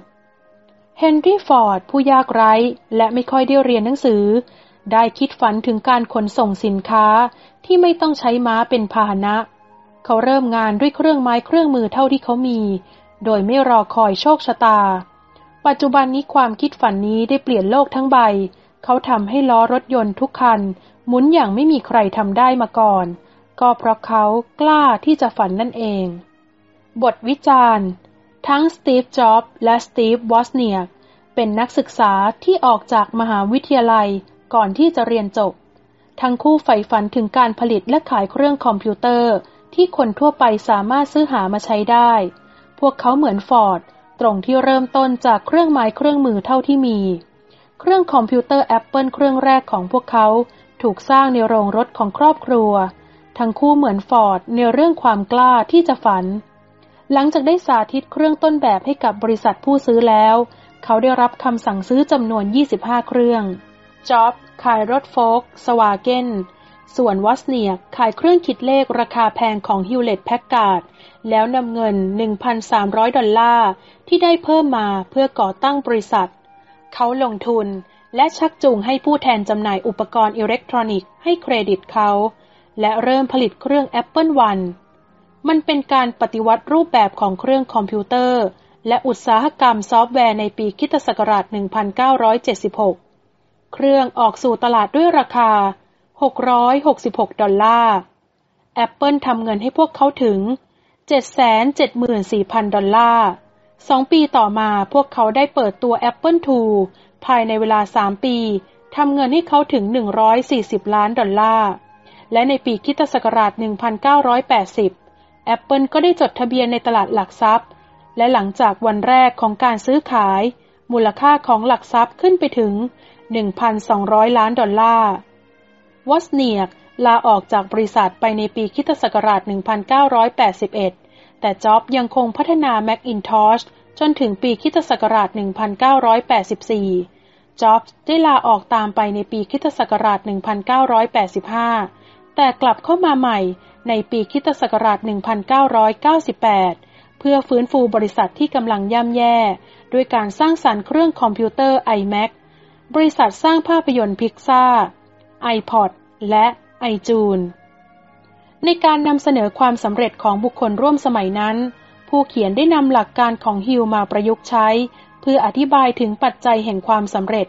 เฮนรี่ฟอร์ดผู้ยากไร้และไม่ค่อยได้เรียนหนังสือ ได้คิดฝันถึงการขนส่งสินค้าที่ไม่ต้องใช้ม้าเป็นพาหนะ เขาเริ่มงานด้วยเครื่องไม้เครื่องมือเท่าที่เขามี โดยไม่รอคอยโชคชะตา ปัจจุบันนี้ความคิดฝันนี้ได้เปลี่ยนโลกทั้งใบ เขาทำให้ล้อรถยนต์ทุกคัน หมุนอย่างไม่มีใครทำได้มาก่อน ก็เพราะเขากล้าที่จะฝันนั่นเอง บทวิจารณ์ ทั้งสตีฟ จ็อบและสตีฟ วอสเนียกเป็นนักศึกษาที่ออกจากมหาวิทยาลัยก่อนที่จะเรียนจบ ทั้งคู่ใฝ่ฝันถึงการผลิตและขายเครื่องคอมพิวเตอร์ ที่คนทั่วไปสามารถซื้อหามาใช้ได้ พวกเขาเหมือนฟอร์ด ตรงที่เริ่มต้นจากเครื่องไม้เครื่องมือเท่าที่มี เครื่องคอมพิวเตอร์แอปเปิลเครื่องแรกของพวกเขาถูกสร้างในโรงรถของครอบครัว ทั้งคู่เหมือนฟอร์ดในเรื่องความกล้าที่จะฝัน หลังจากได้สาธิตเครื่องต้นแบบให้กับบริษัทผู้ซื้อแล้ว เขาได้รับคำสั่งซื้อจำนวน 25 เครื่องจ็อบส์ขายรถโฟล์กสวาเกน ส่วนวอซเนียกขายเครื่องคิดเลขราคาแพงของฮิวเลตแพ็กการ์ดแล้วนำเงิน 1,300 ดอลลาร์ ที่ได้เพิ่มมาเพื่อก่อตั้งบริษัท เขาลงทุนและชักจูงให้ผู้แทนจำหน่ายอุปกรณ์อิเล็กทรอนิกส์ให้เครดิตเขา และเริ่มผลิตเครื่อง Apple One มันเป็นการปฏิวัติรูปแบบของเครื่องคอมพิวเตอร์ และอุตสาหกรรมซอฟต์แวร์ในปีคริสต์ศักราช 1976 เครื่องออกสู่ตลาดด้วยราคา 666 ดอลลาร์ Apple ทำเงินให้พวกเขาถึง 774,000 ดอลลาร์สองปีต่อมาพวกเขาได้เปิดตัว Apple II ภายในเวลา 3 ปีทำเงินให้เขาถึง 140 ล้านดอลลาร์ และในปีคริสต์ศักราช 1980 Apple ก็ได้จดทะเบียนในตลาดหลักทรัพย์ และหลังจากวันแรกของการซื้อขาย มูลค่าของหลักทรัพย์ขึ้นไปถึง 1,200 ล้านดอลลาร์ วอสเนียกลาออกจากบริษัทไปในปีคิตศักราช 1981 แต่จ็อบยังคงพัฒนา Macintosh จนถึงปีคิตศักราช 1984 จ็อบได้ลาออกตามไปในปีคิตศักราช 1985 แต่กลับเข้ามาใหม่ในปีคิตศักราช 1998 เพื่อฟื้นฟูบริษัทที่กำลังย่ำแย่ ด้วยการสร้างสรรค์เครื่องคอมพิวเตอร์ iMac บริษัทสร้างภาพยนตร์พิกซ่า iPod และ iTunes ในการนำเสนอความสำเร็จของบุคคลร่วมสมัยนั้น ผู้เขียนได้นำหลักการของฮิวมาประยุกต์ใช้ เพื่ออธิบายถึงปัจจัยแห่งความสำเร็จ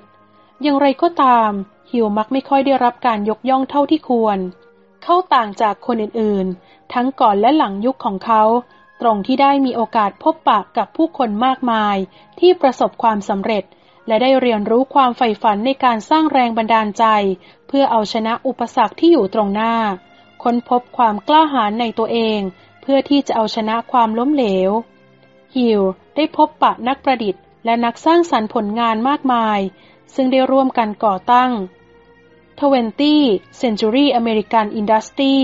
อย่างไรก็ตาม ฮิวมักไม่ค่อยได้รับการยกย่องเท่าที่ควร เข้าต่างจากคนอื่นๆ ทั้งก่อนและหลังยุคของเขาตรงที่ได้มีโอกาสพบปะกับผู้คนมากมายที่ประสบความสำเร็จ และได้เรียนรู้ความใฝ่ฝันในการสร้างแรงบันดาลใจ เพื่อเอาชนะอุปสรรคที่อยู่ตรงหน้า ค้นพบความกล้าหาญในตัวเอง เพื่อที่จะเอาชนะความล้มเหลว ฮิลได้พบปะนักประดิษฐ์ และนักสร้างสรรค์ผลงานมากมาย ซึ่งได้ร่วมกันก่อตั้ง 20 Century American Industry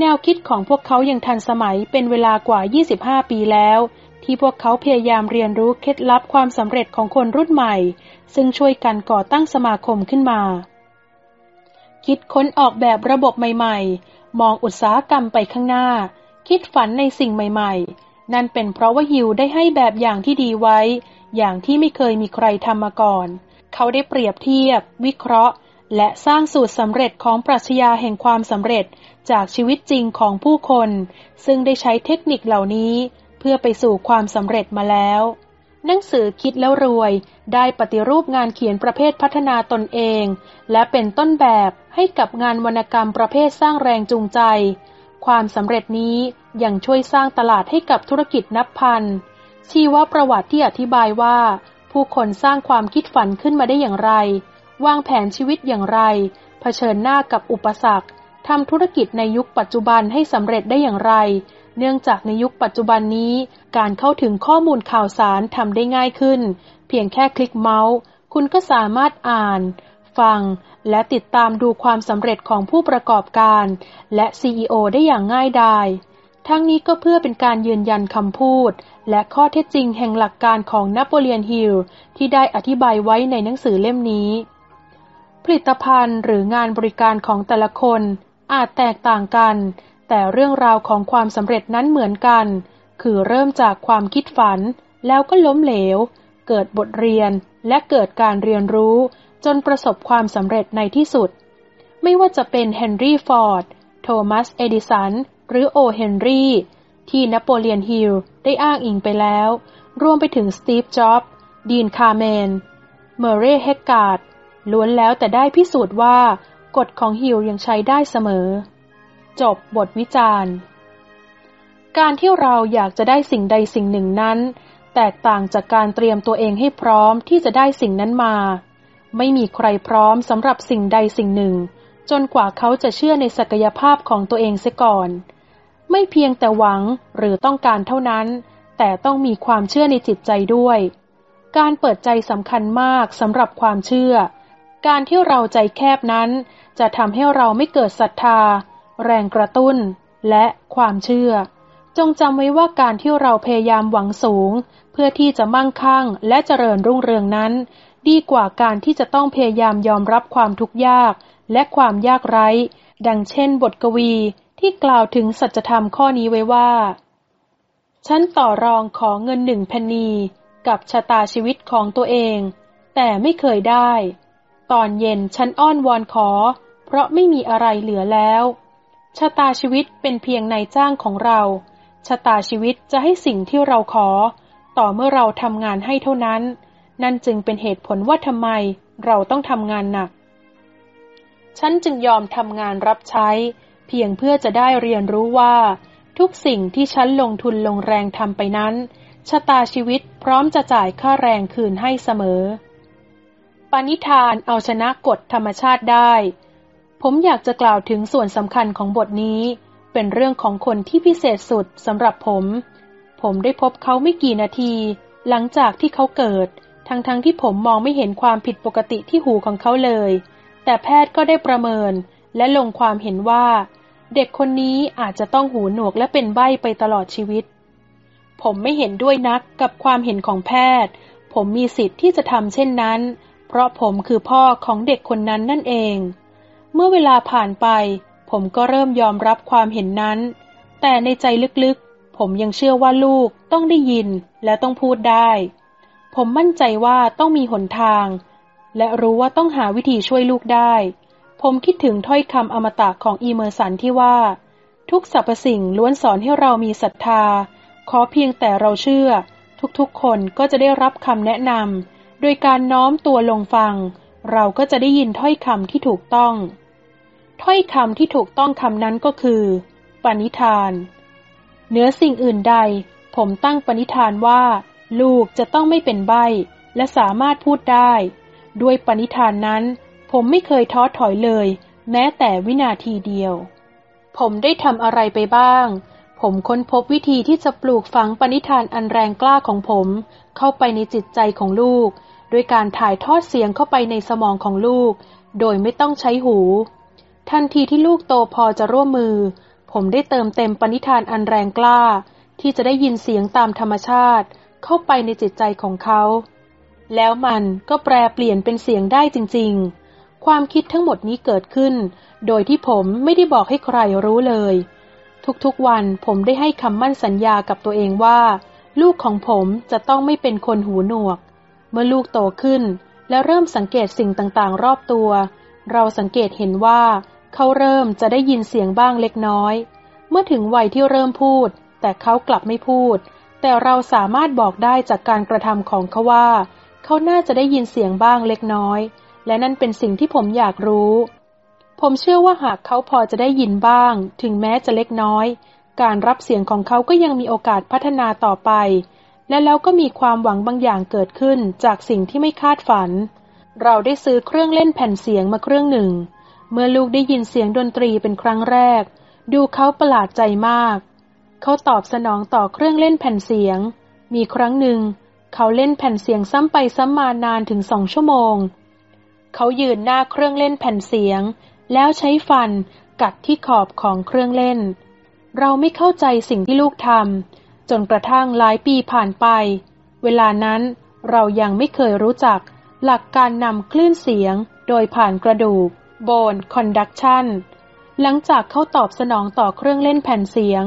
แนวคิดของพวกเขายังทันสมัยเป็นเวลากว่า 25 ปีแล้ว ที่พวกเขาพยายามเรียนรู้เคล็ดลับความสำเร็จของคนรุ่นใหม่ ซึ่งช่วยกันก่อตั้งสมาคมขึ้นมา คิดค้นออกแบบระบบใหม่ๆ มองอุตสาหกรรมไปข้างหน้า คิดฝันในสิ่งใหม่ๆ นั่นเป็นเพราะว่าฮิวได้ให้แบบอย่างที่ดีไว้ อย่างที่ไม่เคยมีใครทำมาก่อน เขาได้เปรียบเทียบ วิเคราะห์ และสร้างสูตรสำเร็จของปรัชญาแห่งความสำเร็จจากชีวิตจริงของผู้คน ซึ่งได้ใช้เทคนิคเหล่านี้ พื่อไปสู่ความสำเร็จมาแล้ว หนังสือคิดแล้วรวย ได้ปฏิรูปงานเขียนประเภทพัฒนาตนเอง และเป็นต้นแบบให้กับงานวรรณกรรมประเภทสร้างแรงจูงใจ ความสำเร็จนี้ยังช่วยสร้างตลาดให้กับธุรกิจนับพันชีวประวัติที่อธิบายว่า ผู้คนสร้างความคิดฝันขึ้นมาได้อย่างไร วางแผนชีวิตอย่างไร เผชิญหน้ากับอุปสรรคทำธุรกิจในยุคปัจจุบันให้สำเร็จได้อย่างไร เนื่องจากในยุคปัจจุบันนี้ การเข้าถึงข้อมูลข่าวสารทำได้ง่ายขึ้น เพียงแค่คลิกเมาส์ คุณก็สามารถอ่าน ฟัง และติดตามดูความสำเร็จของผู้ประกอบการ และ CEO ได้อย่างง่ายดายทั้งนี้ก็เพื่อเป็นการยืนยันคำพูด และข้อเท็จจริงแห่งหลักการของนโปเลียนฮิลที่ได้อธิบายไว้ในหนังสือเล่มนี้ ผลิตภัณฑ์หรืองานบริการของแต่ละคนอาจแตกต่างกัน แต่เรื่องราวของความสำเร็จนั้นเหมือนกัน คือเริ่มจากความคิดฝัน แล้วก็ล้มเหลว เกิดบทเรียนและเกิดการเรียนรู้ จนประสบความสำเร็จในที่สุด ไม่ว่าจะเป็นเฮนรี่ฟอร์ด โทมัส เอดิสัน หรือโอเฮนรี่ ที่นโปเลียนฮิลล์ได้อ้างอิงไปแล้ว รวมไปถึงสตีฟ จ็อบส์ดีน คาร์เมน เมเรย์เฮกการ์ดล้วนแล้วแต่ได้พิสูจน์ว่ากฎของฮิลล์ยังใช้ได้เสมอ จบบทวิจารณ์ การที่เราอยากจะได้สิ่งใดสิ่งหนึ่งนั้น แตกต่างจากการเตรียมตัวเองให้พร้อมที่จะได้สิ่งนั้นมา ไม่มีใครพร้อมสำหรับสิ่งใดสิ่งหนึ่ง จนกว่าเขาจะเชื่อในศักยภาพของตัวเองเสียก่อน ไม่เพียงแต่หวังหรือต้องการเท่านั้น แต่ต้องมีความเชื่อในจิตใจด้วย การเปิดใจสำคัญมากสำหรับความเชื่อ การที่เราใจแคบนั้นจะทำให้เราไม่เกิดศรัทธา แรงกระตุ้น และความเชื่อ จงจำไว้ว่าการที่เราพยายามหวังสูง เพื่อที่จะมั่งคั่งและเจริญรุ่งเรืองนั้น ดีกว่าการที่จะต้องพยายามยอมรับความทุกข์ยาก และความยากไร้ ดังเช่น บทกวีที่กล่าวถึงสัจธรรมข้อนี้ไว้ว่า ฉันต่อรองขอเงินหนึ่งเพนนีกับชะตาชีวิตของตัวเอง แต่ไม่เคยได้ ตอนเย็นฉันอ้อนวอนขอ เพราะไม่มีอะไรเหลือแล้ว ชะตาชีวิตเป็นเพียงนายจ้างของเรา ชะตาชีวิตจะให้สิ่งที่เราขอ ต่อเมื่อเราทำงานให้เท่านั้น นั่นจึงเป็นเหตุผลว่าทำไมเราต้องทำงานหนัก ฉันจึงยอมทำงานรับใช้ เพียงเพื่อจะได้เรียนรู้ว่า ทุกสิ่งที่ฉันลงทุนลงแรงทำไปนั้น ชะตาชีวิตพร้อมจะจ่ายค่าแรงคืนให้เสมอ ปณิธานเอาชนะกฎธรรมชาติได้ ผมอยากจะกล่าวถึงส่วนสำคัญของบทนี้ เป็นเรื่องของคนที่พิเศษสุดสำหรับผม ผมได้พบเขาไม่กี่นาที หลังจากที่เขาเกิด ทั้งๆทที่ผมมองไม่เห็นความผิดปกติที่หูของเขาเลย แต่แพทย์ก็ได้ประเมิน และลงความเห็นว่า เด็กคนนี้อาจจะต้องหูหนวกและเป็นใบ้ไปตลอดชีวิต ผมไม่เห็นด้วยนักกับความเห็นของแพทย์ ผมมีสิทธิ์ที่จะทำเช่นนั้น เพราะผมคือพ่อของเด็กคนนั้นนั่นเอง เมื่อเวลาผ่านไป ผมก็เริ่มยอมรับความเห็นนั้น แต่ในใจลึกๆ ผมยังเชื่อว่าลูกต้องได้ยินและต้องพูดได้ ผมมั่นใจว่าต้องมีหนทาง และรู้ว่าต้องหาวิธีช่วยลูกได้ ผมคิดถึงถ้อยคำอมตะของอีเมอร์สันที่ว่า ทุกสรรพสิ่งล้วนสอนให้เรามีศรัทธา ขอเพียงแต่เราเชื่อ ทุกๆ คนก็จะได้รับคำแนะนำโดยการน้อมตัวลงฟัง เราก็จะได้ยินถ้อยคำที่ถูกต้อง ถ้อยคำที่ถูกต้องคำนั้นก็คือ ปณิธานเหนือสิ่งอื่นใด ผมตั้งปณิธานว่า ลูกจะต้องไม่เป็นใบและสามารถพูดได้ ด้วยปณิธานนั้น ผมไม่เคยท้อถอยเลย แม้แต่วินาทีเดียว ผมได้ทำอะไรไปบ้าง ผมค้นพบวิธีที่จะปลูกฝังปณิธานอันแรงกล้าของผม เข้าไปในจิตใจของลูก ด้วยการถ่ายทอดเสียงเข้าไปในสมองของลูก โดยไม่ต้องใช้หู ทันทีที่ลูกโตพอจะร่วมมือ ผมได้เติมเต็มปณิธานอันแรงกล้า ที่จะได้ยินเสียงตามธรรมชาติ เข้าไปในจิตใจของเขา แล้วมันก็แปลเปลี่ยนเป็นเสียงได้จริง ๆ ความคิดทั้งหมดนี้เกิดขึ้น โดยที่ผมไม่ได้บอกให้ใครรู้เลย ทุกๆวันผมได้ให้คำมั่นสัญญากับตัวเองว่า ลูกของผมจะต้องไม่เป็นคนหูหนวก เมื่อลูกโตขึ้น และเริ่มสังเกตสิ่งต่างๆ รอบตัว เราสังเกตเห็นว่า เขาเริ่มจะได้ยินเสียงบ้างเล็กน้อย เมื่อถึงวัยที่เริ่มพูด แต่เขากลับไม่พูด แต่เราสามารถบอกได้จากการกระทำของเขาว่า เขาน่าจะได้ยินเสียงบ้างเล็กน้อย และนั่นเป็นสิ่งที่ผมอยากรู้ ผมเชื่อว่าหากเขาพอจะได้ยินบ้าง ถึงแม้จะเล็กน้อย การรับเสียงของเขาก็ยังมีโอกาสพัฒนาต่อไป และแล้วก็มีความหวังบางอย่างเกิดขึ้นจากสิ่งที่ไม่คาดฝัน เราได้ซื้อเครื่องเล่นแผ่นเสียงมาเครื่องหนึ่ง เมื่อลูกได้ยินเสียงดนตรีเป็นครั้งแรก ดูเขาประหลาดใจมาก เขาตอบสนองต่อเครื่องเล่นแผ่นเสียง มีครั้งหนึ่ง เขาเล่นแผ่นเสียงซ้ำไปซ้ำมานานถึงสองชั่วโมง เขายืนหน้าเครื่องเล่นแผ่นเสียง แล้วใช้ฟันกัดที่ขอบของเครื่องเล่น เราไม่เข้าใจสิ่งที่ลูกทำจนกระทั่งหลายปีผ่านไป เวลานั้นเรายังไม่เคยรู้จักหลักการนำคลื่นเสียงโดยผ่านกระดูก bone conduction หลังจากเขาตอบสนองต่อเครื่องเล่นแผ่นเสียง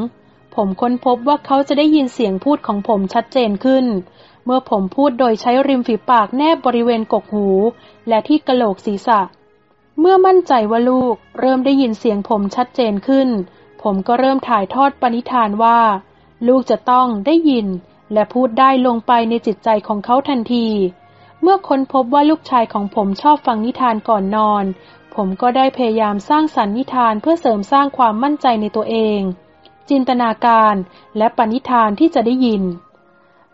ผมค้นพบว่าเขาจะได้ยินเสียงพูดของผมชัดเจนขึ้น เมื่อผมพูดโดยใช้ริมฝีปากแนบบริเวณกกหู และที่กระโหลกศีรษะ เมื่อมั่นใจว่าลูกเริ่มได้ยินเสียงผมชัดเจนขึ้น ผมก็เริ่มถ่ายทอดปณิธานว่า ลูกจะต้องได้ยิน และพูดได้ลงไปในจิตใจของเขาทันทีเมื่อค้นพบว่าลูกชายของผมชอบฟังนิทานก่อนนอน ผมก็ได้พยายามสร้างสรรค์นิทานเพื่อเสริมสร้างความมั่นใจในตัวเอง จินตนาการและปณิธานที่จะได้ยิน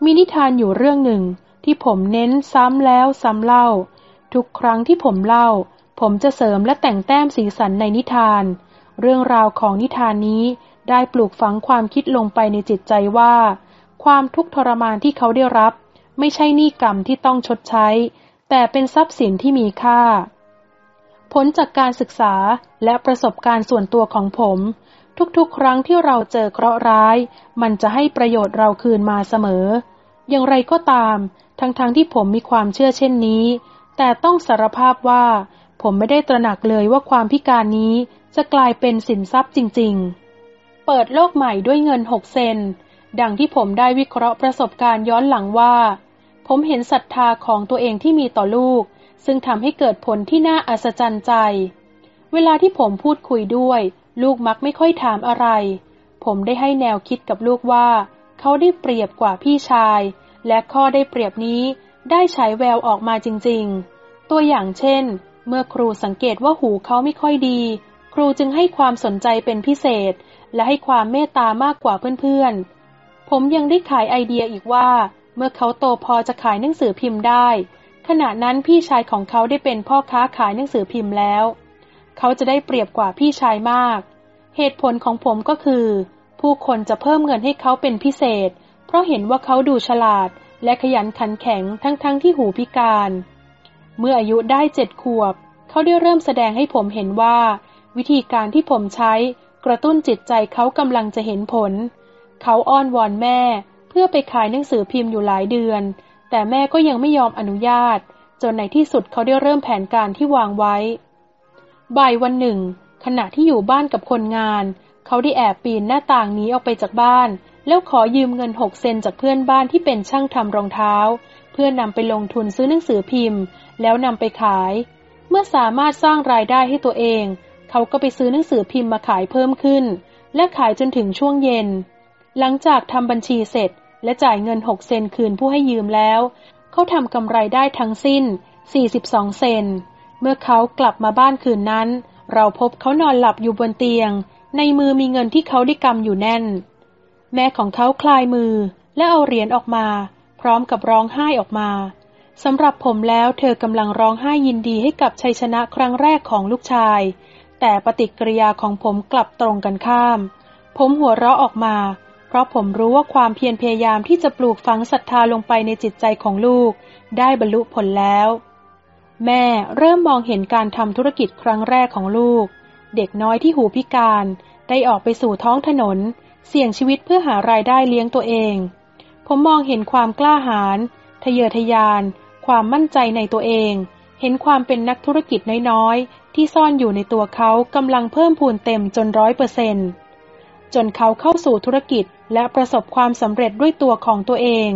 มีนิทานอยู่เรื่องหนึ่งที่ผมเน้นซ้ำแล้วซ้ำเล่า ทุกครั้งที่ผมเล่า ผมจะเสริมและแต่งแต้มสีสันในนิทาน เรื่องราวของนิทานนี้ได้ปลูกฝังความคิดลงไปในจิตใจว่า ความทุกข์ทรมานที่เขาได้รับ ไม่ใช่หนี้กรรมที่ต้องชดใช้ แต่เป็นทรัพย์สินที่มีค่า ผลจากการศึกษาและประสบการณ์ส่วนตัวของผม ทุกๆ ครั้งที่เราเจอเคราะห์ร้าย มันจะให้ประโยชน์เราคืนมาเสมอ อย่างไรก็ตาม ทั้งๆทที่ผมมีความเชื่อเช่นนี้ แต่ต้องสารภาพว่า ผมไม่ได้ตระหนักเลยว่าความพิการนี้จะกลายเป็นสินทรัพย์จริง ๆ เปิดโลกใหม่ด้วยเงินหกเซน ดังที่ผมได้วิเคราะห์ประสบการณ์ย้อนหลังว่า ผมเห็นศรัทธาของตัวเองที่มีต่อลูก ซึ่งทำให้เกิดผลที่น่าอัศจรรย์ใจ เวลาที่ผมพูดคุยด้วย ลูกมักไม่ค่อยถามอะไร ผมได้ให้แนวคิดกับลูกว่า เขาได้เปรียบกว่าพี่ชาย และข้อได้เปรียบนี้ได้ฉายแววออกมาจริง ๆ ตัวอย่างเช่น เมื่อครูสังเกตว่าหูเขาไม่ค่อยดี ครูจึงให้ความสนใจเป็นพิเศษ และให้ความเมตตามากกว่าเพื่อนๆ ผมยังได้ขายไอเดียอีกว่า เมื่อเขาโตพอจะขายหนังสือพิมพ์ได้ ขณะนั้นพี่ชายของเขาได้เป็นพ่อค้าขายหนังสือพิมพ์แล้ว เขาจะได้เปรียบกว่าพี่ชายมาก เหตุผลของผมก็คือ ผู้คนจะเพิ่มเงินให้เขาเป็นพิเศษ เพราะเห็นว่าเขาดูฉลาด และขยันขันแข็งทั้งๆทที่หูพิการ เมื่ออายุได้เจ็ดขวบ เขาได้เริ่มแสดงให้ผมเห็นว่า วิธีการที่ผมใช้กระตุ้นจิตใจเขากำลังจะเห็นผล เขาอ้อนวอนแม่ เพื่อไปขายหนังสือพิมพ์อยู่หลายเดือน แต่แม่ก็ยังไม่ยอมอนุญาต จนในที่สุดเขาได้เริ่มแผนการที่วางไว้ บ่ายวันหนึ่ง ขณะที่อยู่บ้านกับคนงาน เขาได้แอบปีนหน้าต่างนี้ออกไปจากบ้าน แล้วขอยืมเงินหกเซนจากเพื่อนบ้านที่เป็นช่างทำรองเท้า เพื่อนำไปลงทุนซื้อหนังสือพิมพ์ แล้วนำไปขาย เมื่อสามารถสร้างรายได้ให้ตัวเอง เขาก็ไปซื้อหนังสือพิมพ์มาขายเพิ่มขึ้น และขายจนถึงช่วงเย็น หลังจากทำบัญชีเสร็จ และจ่ายเงิน 6 เซนคืนผู้ให้ยืมแล้ว เขาทำกำไรได้ทั้งสิ้น 42 เซน เมื่อเขากลับมาบ้านคืนนั้น เราพบเขานอนหลับอยู่บนเตียง ในมือมีเงินที่เขาได้กำอยู่แน่น แม่ของเขาคลายมือและเอาเหรียญออกมา พร้อมกับร้องไห้ออกมาสำหรับผมแล้วเธอกำลังร้องไห้ยินดีให้กับชัยชนะครั้งแรกของลูกชาย แต่ปฏิกิริยาของผมกลับตรงกันข้าม ผมหัวเราะออกมา เพราะผมรู้ว่าความเพียรพยายามที่จะปลูกฝังศรัทธาลงไปในจิตใจของลูก ได้บรรลุผลแล้ว แม่เริ่มมองเห็นการทำธุรกิจครั้งแรกของลูก เด็กน้อยที่หูพิการได้ออกไปสู่ท้องถนน เสี่ยงชีวิตเพื่อหารายได้เลี้ยงตัวเอง ผมมองเห็นความกล้าหาญทะเยอทะยาน ความมั่นใจในตัวเอง เห็นความเป็นนักธุรกิจน้อยๆ ที่ซ่อนอยู่ในตัวเขากำลังเพิ่มพูนเต็มจนร้อยเปอร์เซนต์จนเขาเข้าสู่ธุรกิจ และประสบความสำเร็จด้วยตัวของตัวเอง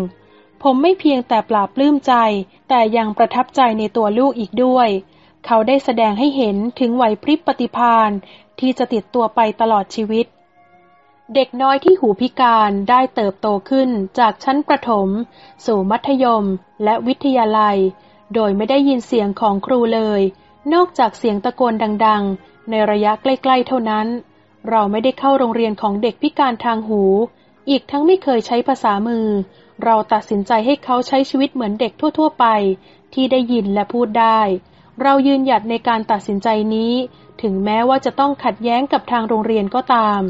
ผมไม่เพียงแต่ปราบปลื้มใจ แต่ยังประทับใจในตัวลูกอีกด้วย เขาได้แสดงให้เห็นถึงไหวพริบปฏิพานที่จะติดตัวไปตลอดชีวิต เด็กน้อยที่หูพิการได้เติบโตขึ้นจากชั้นประถม สู่มัธยม และวิทยาลัย โดยไม่ได้ยินเสียงของครูเลย นอกจากเสียงตะโกนดัง ๆ ในระยะใกล้ ๆ เท่านั้น เราไม่ได้เข้าโรงเรียนของเด็กพิการทางหู อีกทั้งไม่เคยใช้ภาษามือ เราตัดสินใจให้เขาใช้ชีวิตเหมือนเด็กทั่ว ๆ ไป ที่ได้ยินและพูดได้ เรายืนหยัดในการตัดสินใจนี้ ถึงแม้ว่าจะต้องขัดแย้งกับทางโรงเรียนก็ตาม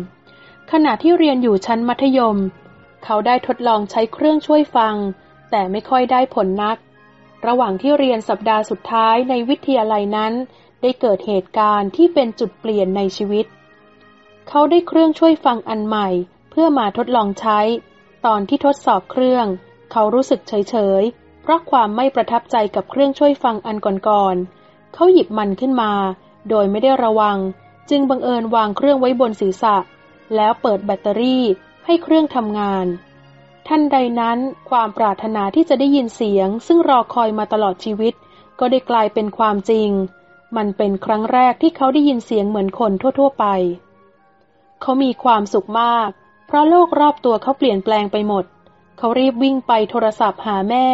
ขณะที่เรียนอยู่ชั้นมัธยม เขาได้ทดลองใช้เครื่องช่วยฟัง แต่ไม่ค่อยได้ผลนัก ระหว่างที่เรียนสัปดาห์สุดท้ายในวิทยาลัยนั้น ได้เกิดเหตุการณ์ที่เป็นจุดเปลี่ยนในชีวิต เขาได้เครื่องช่วยฟังอันใหม่ พื่อมาทดลองใช้ ตอนที่ทดสอบเครื่อง เขารู้สึกเฉยๆเพราะความไม่ประทับใจกับเครื่องช่วยฟังอันก่อนๆเขาหยิบมันขึ้นมา โดยไม่ได้ระวัง จึงบังเอิญวางเครื่องไว้บนศีรษะ แล้วเปิดแบตเตอรี่ให้เครื่องทำงานทันใดนั้นความปรารถนาที่จะได้ยินเสียง ซึ่งรอคอยมาตลอดชีวิต ก็ได้กลายเป็นความจริง มันเป็นครั้งแรกที่เขาได้ยินเสียงเหมือนคนทั่ว ๆ ไป เขามีความสุขมาก เพราะโลกรอบตัวเขาเปลี่ยนแปลงไปหมด เขารีบวิ่งไปโทรศัพท์หาแม่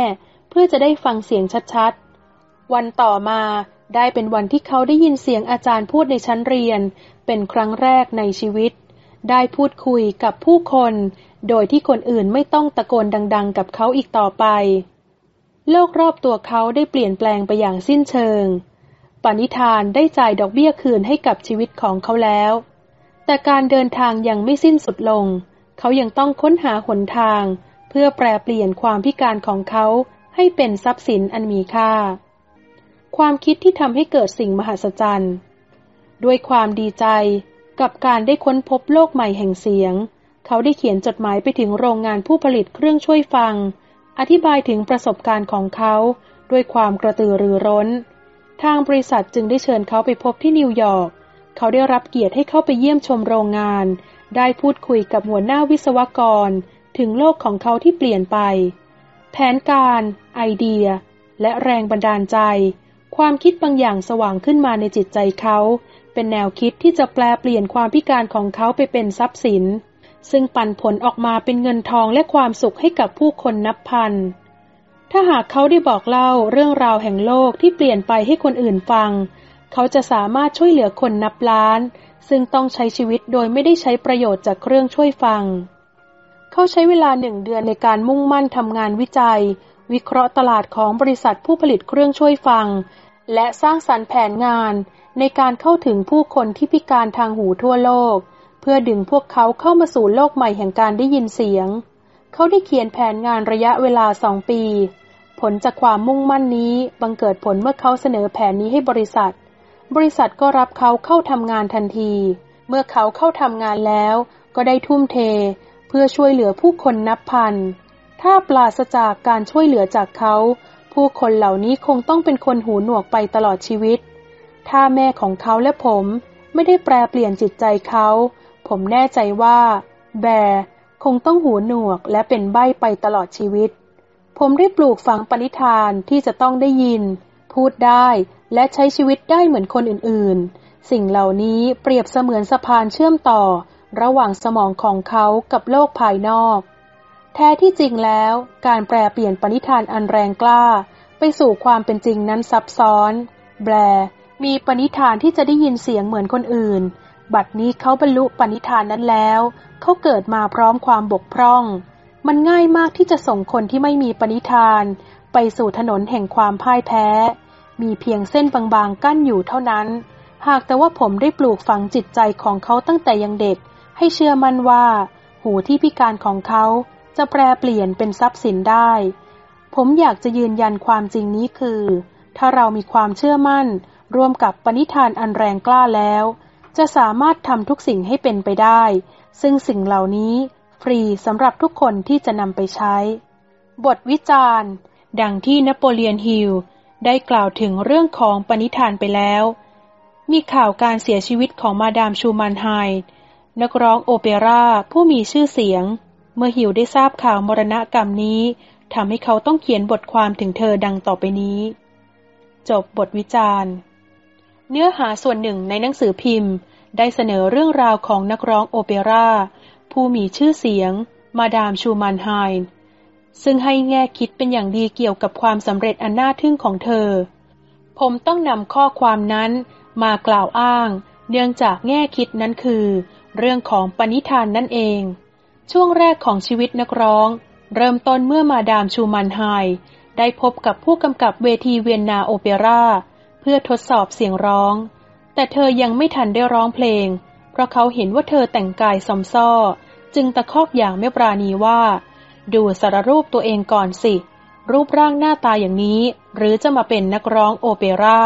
เพื่อจะได้ฟังเสียงชัดๆ วันต่อมาได้เป็นวันที่เขาได้ยินเสียงอาจารย์พูดในชั้นเรียน เป็นครั้งแรกในชีวิต ได้พูดคุยกับผู้คน โดยที่คนอื่นไม่ต้องตะโกนดัง ๆ กับเขาอีกต่อไป โลกรอบตัวเขาได้เปลี่ยนแปลงไปอย่างสิ้นเชิง ปณิธานได้จ่ายดอกเบี้ยคืนให้กับชีวิตของเขาแล้ว แต่การเดินทางยังไม่สิ้นสุดลง เขายังต้องค้นหาหนทาง เพื่อแปลเปลี่ยนความพิการของเขาให้เป็นทรัพย์สินอันมีค่า ความคิดที่ทำให้เกิดสิ่งมหัศจรรย์ ด้วยความดีใจกับการได้ค้นพบโลกใหม่แห่งเสียง เขาได้เขียนจดหมายไปถึงโรงงานผู้ผลิตเครื่องช่วยฟัง อธิบายถึงประสบการณ์ของเขาด้วยความกระตือรือร้น ทางบริษัทจึงได้เชิญเขาไปพบที่นิวยอร์ก เขาได้รับเกียรติให้เข้าไปเยี่ยมชมโรงงาน ได้พูดคุยกับหัวหน้าวิศวกร ถึงโลกของเขาที่เปลี่ยนไป แผนการ ไอเดีย และแรงบันดาลใจ ความคิดบางอย่างสว่างขึ้นมาในจิตใจเขา เป็นแนวคิดที่จะแปลเปลี่ยนความพิการของเขาไปเป็นทรัพย์สิน ซึ่งปันผลออกมาเป็นเงินทองและความสุขให้กับผู้คนนับพันถ้าหากเขาได้บอกเล่าเรื่องราวแห่งโลกที่เปลี่ยนไปให้คนอื่นฟัง เขาจะสามารถช่วยเหลือคนนับล้าน ซึ่งต้องใช้ชีวิตโดยไม่ได้ใช้ประโยชน์จากเครื่องช่วยฟัง เขาใช้เวลาหนึ่งเดือนในการมุ่งมั่นทำงานวิจัย วิเคราะห์ตลาดของบริษัทผู้ผลิตเครื่องช่วยฟัง และสร้างสรรค์แผนงาน ในการเข้าถึงผู้คนที่พิการทางหูทั่วโลก เพื่อดึงพวกเขาเข้ามาสู่โลกใหม่แห่งการได้ยินเสียง เขาได้เขียนแผนงานระยะเวลาสองปีผลจากความมุ่งมั่นนี้บังเกิดผลเมื่อเขาเสนอแผนนี้ให้บริษัท บริษัทก็รับเขาเข้าทำงานทันที เมื่อเขาเข้าทำงานแล้ว ก็ได้ทุ่มเท เพื่อช่วยเหลือผู้คนนับพัน ถ้าปราศจากการช่วยเหลือจากเขา ผู้คนเหล่านี้คงต้องเป็นคนหูหนวกไปตลอดชีวิต ถ้าแม่ของเขาและผมไม่ได้แปลเปลี่ยนจิตใจเขา ผมแน่ใจว่า แบร์คงต้องหูหนวกและเป็นใบ้ไปตลอดชีวิต ผมได้ปลูกฝังปณิธานที่จะต้องได้ยิน พูดได้ และใช้ชีวิตได้เหมือนคนอื่นๆ สิ่งเหล่านี้เปรียบเสมือนสะพานเชื่อมต่อ ระหว่างสมองของเขากับโลกภายนอก แท้ที่จริงแล้ว การแปลเปลี่ยนปณิธานอันแรงกล้า ไปสู่ความเป็นจริงนั้นซับซ้อน แบรมีปณิธานที่จะได้ยินเสียงเหมือนคนอื่น บัดนี้เขาบรรลุปณิธานนั้นแล้ว เขาเกิดมาพร้อมความบกพร่อง มันง่ายมากที่จะส่งคนที่ไม่มีปณิธาน ไปสู่ถนนแห่งความพ่ายแพ้ มีเพียงเส้นบางๆกั้นอยู่เท่านั้น หากแต่ว่าผมได้ปลูกฝังจิตใจของเขาตั้งแต่ยังเด็ก ให้เชื่อมั่นว่า หูที่พิการของเขาจะแปลเปลี่ยนเป็นทรัพย์สินได้ ผมอยากจะยืนยันความจริงนี้คือ ถ้าเรามีความเชื่อมั่น ร่วมกับปณิธานอันแรงกล้าแล้ว จะสามารถทำทุกสิ่งให้เป็นไปได้ ซึ่งสิ่งเหล่านี้ฟรีสำหรับทุกคนที่จะนำไปใช้ บทวิจารณ์ ดังที่นโปเลียนฮิล ได้กล่าวถึงเรื่องของปณิธานไปแล้ว มีข่าวการเสียชีวิตของมาดามชูมันไฮนักร้องโอเปร่าผู้มีชื่อเสียง เมื่อหิวได้ทราบข่าวมรณกรรมนี้ทำให้เขาต้องเขียนบทความถึงเธอดังต่อไปนี้ จบบทวิจารณ์ เนื้อหาส่วนหนึ่งในหนังสือพิมพ์ ได้เสนอเรื่องราวของนักร้องโอเปร่าผู้มีชื่อเสียง มาดามชูมันไฮน์ ซึ่งให้แง่คิดเป็นอย่างดีเกี่ยวกับความสำเร็จอันน่าทึ่งของเธอ ผมต้องนำข้อความนั้นมากล่าวอ้าง เนื่องจากแง่คิดนั้นคือ เรื่องของปณิธานนั่นเอง ช่วงแรกของชีวิตนักร้อง เริ่มต้นเมื่อมาดามชูมันไฮได้พบกับผู้กำกับเวทีเวียนนาโอเปร่าเพื่อทดสอบเสียงร้อง แต่เธอยังไม่ทันได้ร้องเพลง เพราะเขาเห็นว่าเธอแต่งกายซอมซ้อจึงตะคอกอย่างไม่ปราณีว่า ดูสารรูปตัวเองก่อนสิ รูปร่างหน้าตาอย่างนี้ หรือจะมาเป็นนักร้องโอเปร่า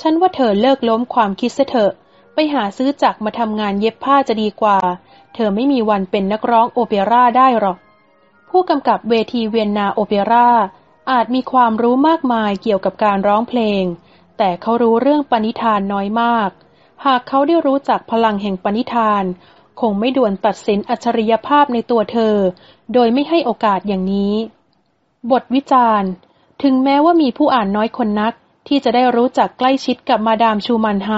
ฉันว่าเธอเลิกล้มความคิดเสเถอะ ไปหาซื้อจักมาทำงานเย็บผ้าจะดีกว่า เธอไม่มีวันเป็นนักร้องโอเปร่าได้หรอก ผู้กำกับเวทีเวียนนาโอเปร่าอาจมีความรู้มากมายเกี่ยวกับการร้องเพลง แต่เขารู้เรื่องปณิธานน้อยมาก หากเขาได้รู้จักพลังแห่งปณิธาน คงไม่ด่วนตัดสินอัจฉริยภาพในตัวเธอ โดยไม่ให้โอกาสอย่างนี้ บทวิจารณ์ ถึงแม้ว่ามีผู้อ่านน้อยคนนัก ที่จะได้รู้จักใกล้ชิดกับมาดามชูมันไฮ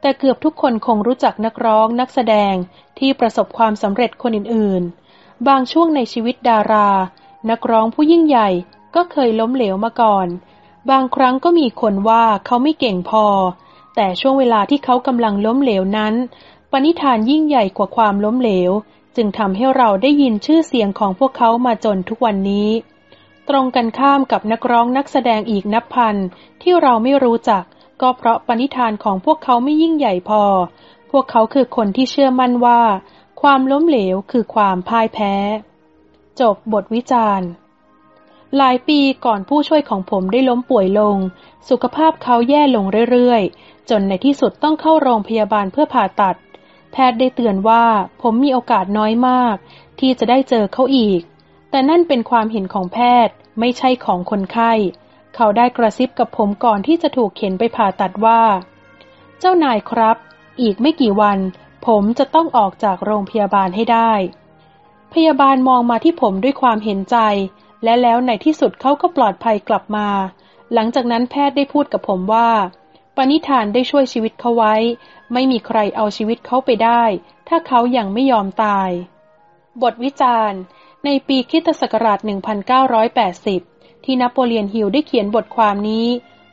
แต่เกือบทุกคนคงรู้จักนักร้องนักแสดงที่ประสบความสำเร็จคนอื่นๆ บางช่วงในชีวิตดารา นักร้องผู้ยิ่งใหญ่ก็เคยล้มเหลวมาก่อน บางครั้งก็มีคนว่าเขาไม่เก่งพอ แต่ช่วงเวลาที่เขากำลังล้มเหลวนั้น ปณิธานยิ่งใหญ่กว่าความล้มเหลว จึงทำให้เราได้ยินชื่อเสียงของพวกเขามาจนทุกวันนี้ ตรงกันข้ามกับนักร้องนักแสดงอีกนับพันที่เราไม่รู้จัก ก็เพราะปณิธานของพวกเขาไม่ยิ่งใหญ่พอ พวกเขาคือคนที่เชื่อมั่นว่า ความล้มเหลวคือความพ่ายแพ้ จบบทวิจารณ์หลายปีก่อนผู้ช่วยของผมได้ล้มป่วยลง สุขภาพเขาแย่ลงเรื่อยๆ จนในที่สุดต้องเข้าโรงพยาบาลเพื่อผ่าตัด แพทย์ได้เตือนว่าผมมีโอกาสน้อยมาก ที่จะได้เจอเขาอีก แต่นั่นเป็นความเห็นของแพทย์ไม่ใช่ของคนไข้ เขาได้กระซิบกับผมก่อนที่จะถูกเข็นไปผ่าตัดว่า เจ้านายครับ อีกไม่กี่วัน ผมจะต้องออกจากโรงพยาบาลให้ได้ พยาบาลมองมาที่ผมด้วยความเห็นใจ และแล้วในที่สุดเขาก็ปลอดภัยกลับมา หลังจากนั้นแพทย์ได้พูดกับผมว่า ปณิธานได้ช่วยชีวิตเขาไว้ ไม่มีใครเอาชีวิตเขาไปได้ ถ้าเขายัางไม่ยอมตาย บทวิจารณ์ ในปีคิตศักราช 1980 ที่นโปเลียนฮิลได้เขียนบทความนี้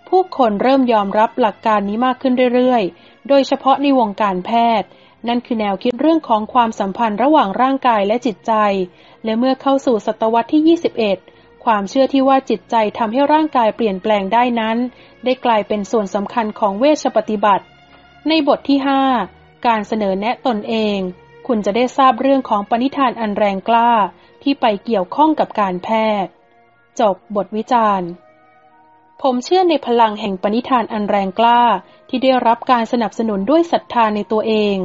ผู้คนเริ่มยอมรับหลักการนี้มากขึ้นเรื่อยๆ โดยเฉพาะในวงการแพทย์ นั่นคือแนวคิดเรื่องของความสัมพันธ์ระหว่างร่างกายและจิตใจ และเมื่อเข้าสู่ศตวรรษที่ 21 ความเชื่อที่ว่าจิตใจทำให้ร่างกายเปลี่ยนแปลงได้นั้น ได้กลายเป็นส่วนสำคัญของเวชปฏิบัติ ในบทที่ 5 การเสนอแนะตนเอง คุณจะได้ทราบเรื่องของปณิธานอันแรงกล้าที่ไปเกี่ยวข้องกับการแพทย์ จบบทวิจารณ์ ผมเชื่อในพลังแห่งปณิธานอันแรงกล้าที่ได้รับการสนับสนุนด้วยศรัทธาในตัวเอง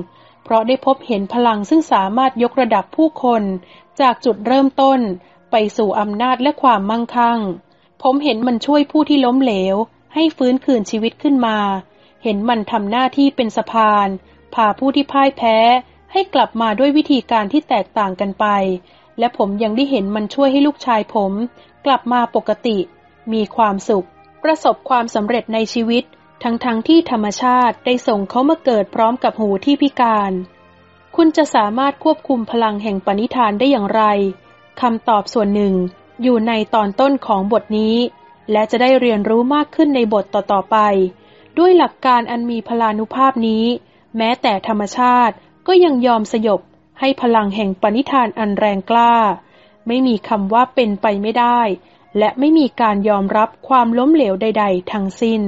เพราะได้พบเห็นพลังซึ่งสามารถยกระดับผู้คน จากจุดเริ่มต้น ไปสู่อำนาจและความมั่งคั่ง ผมเห็นมันช่วยผู้ที่ล้มเหลว ให้ฟื้นคืนชีวิตขึ้นมา เห็นมันทำหน้าที่เป็นสะพาน พาผู้ที่พ่ายแพ้ ให้กลับมาด้วยวิธีการที่แตกต่างกันไป และผมยังได้เห็นมันช่วยให้ลูกชายผม กลับมาปกติ มีความสุข ประสบความสำเร็จในชีวิต ทั้งๆทที่ธรรมชาติได้ส่งเขามาเกิดพร้อมกับหูที่พิการ คุณจะสามารถควบคุมพลังแห่งปณิธานได้อย่างไร คำตอบส่วนหนึ่งอยู่ในตอนต้นของบทนี้ และจะได้เรียนรู้มากขึ้นในบทต่อๆไป ด้วยหลักการอันมีพลานุภาพนี้ แม้แต่ธรรมชาติก็ยังยอมสยบให้พลังแห่งปณิธานอันแรงกล้า ไม่มีคำว่าเป็นไปไม่ได้ และไม่มีการยอมรับความล้มเหลวใด ๆ ทั้งสิ้น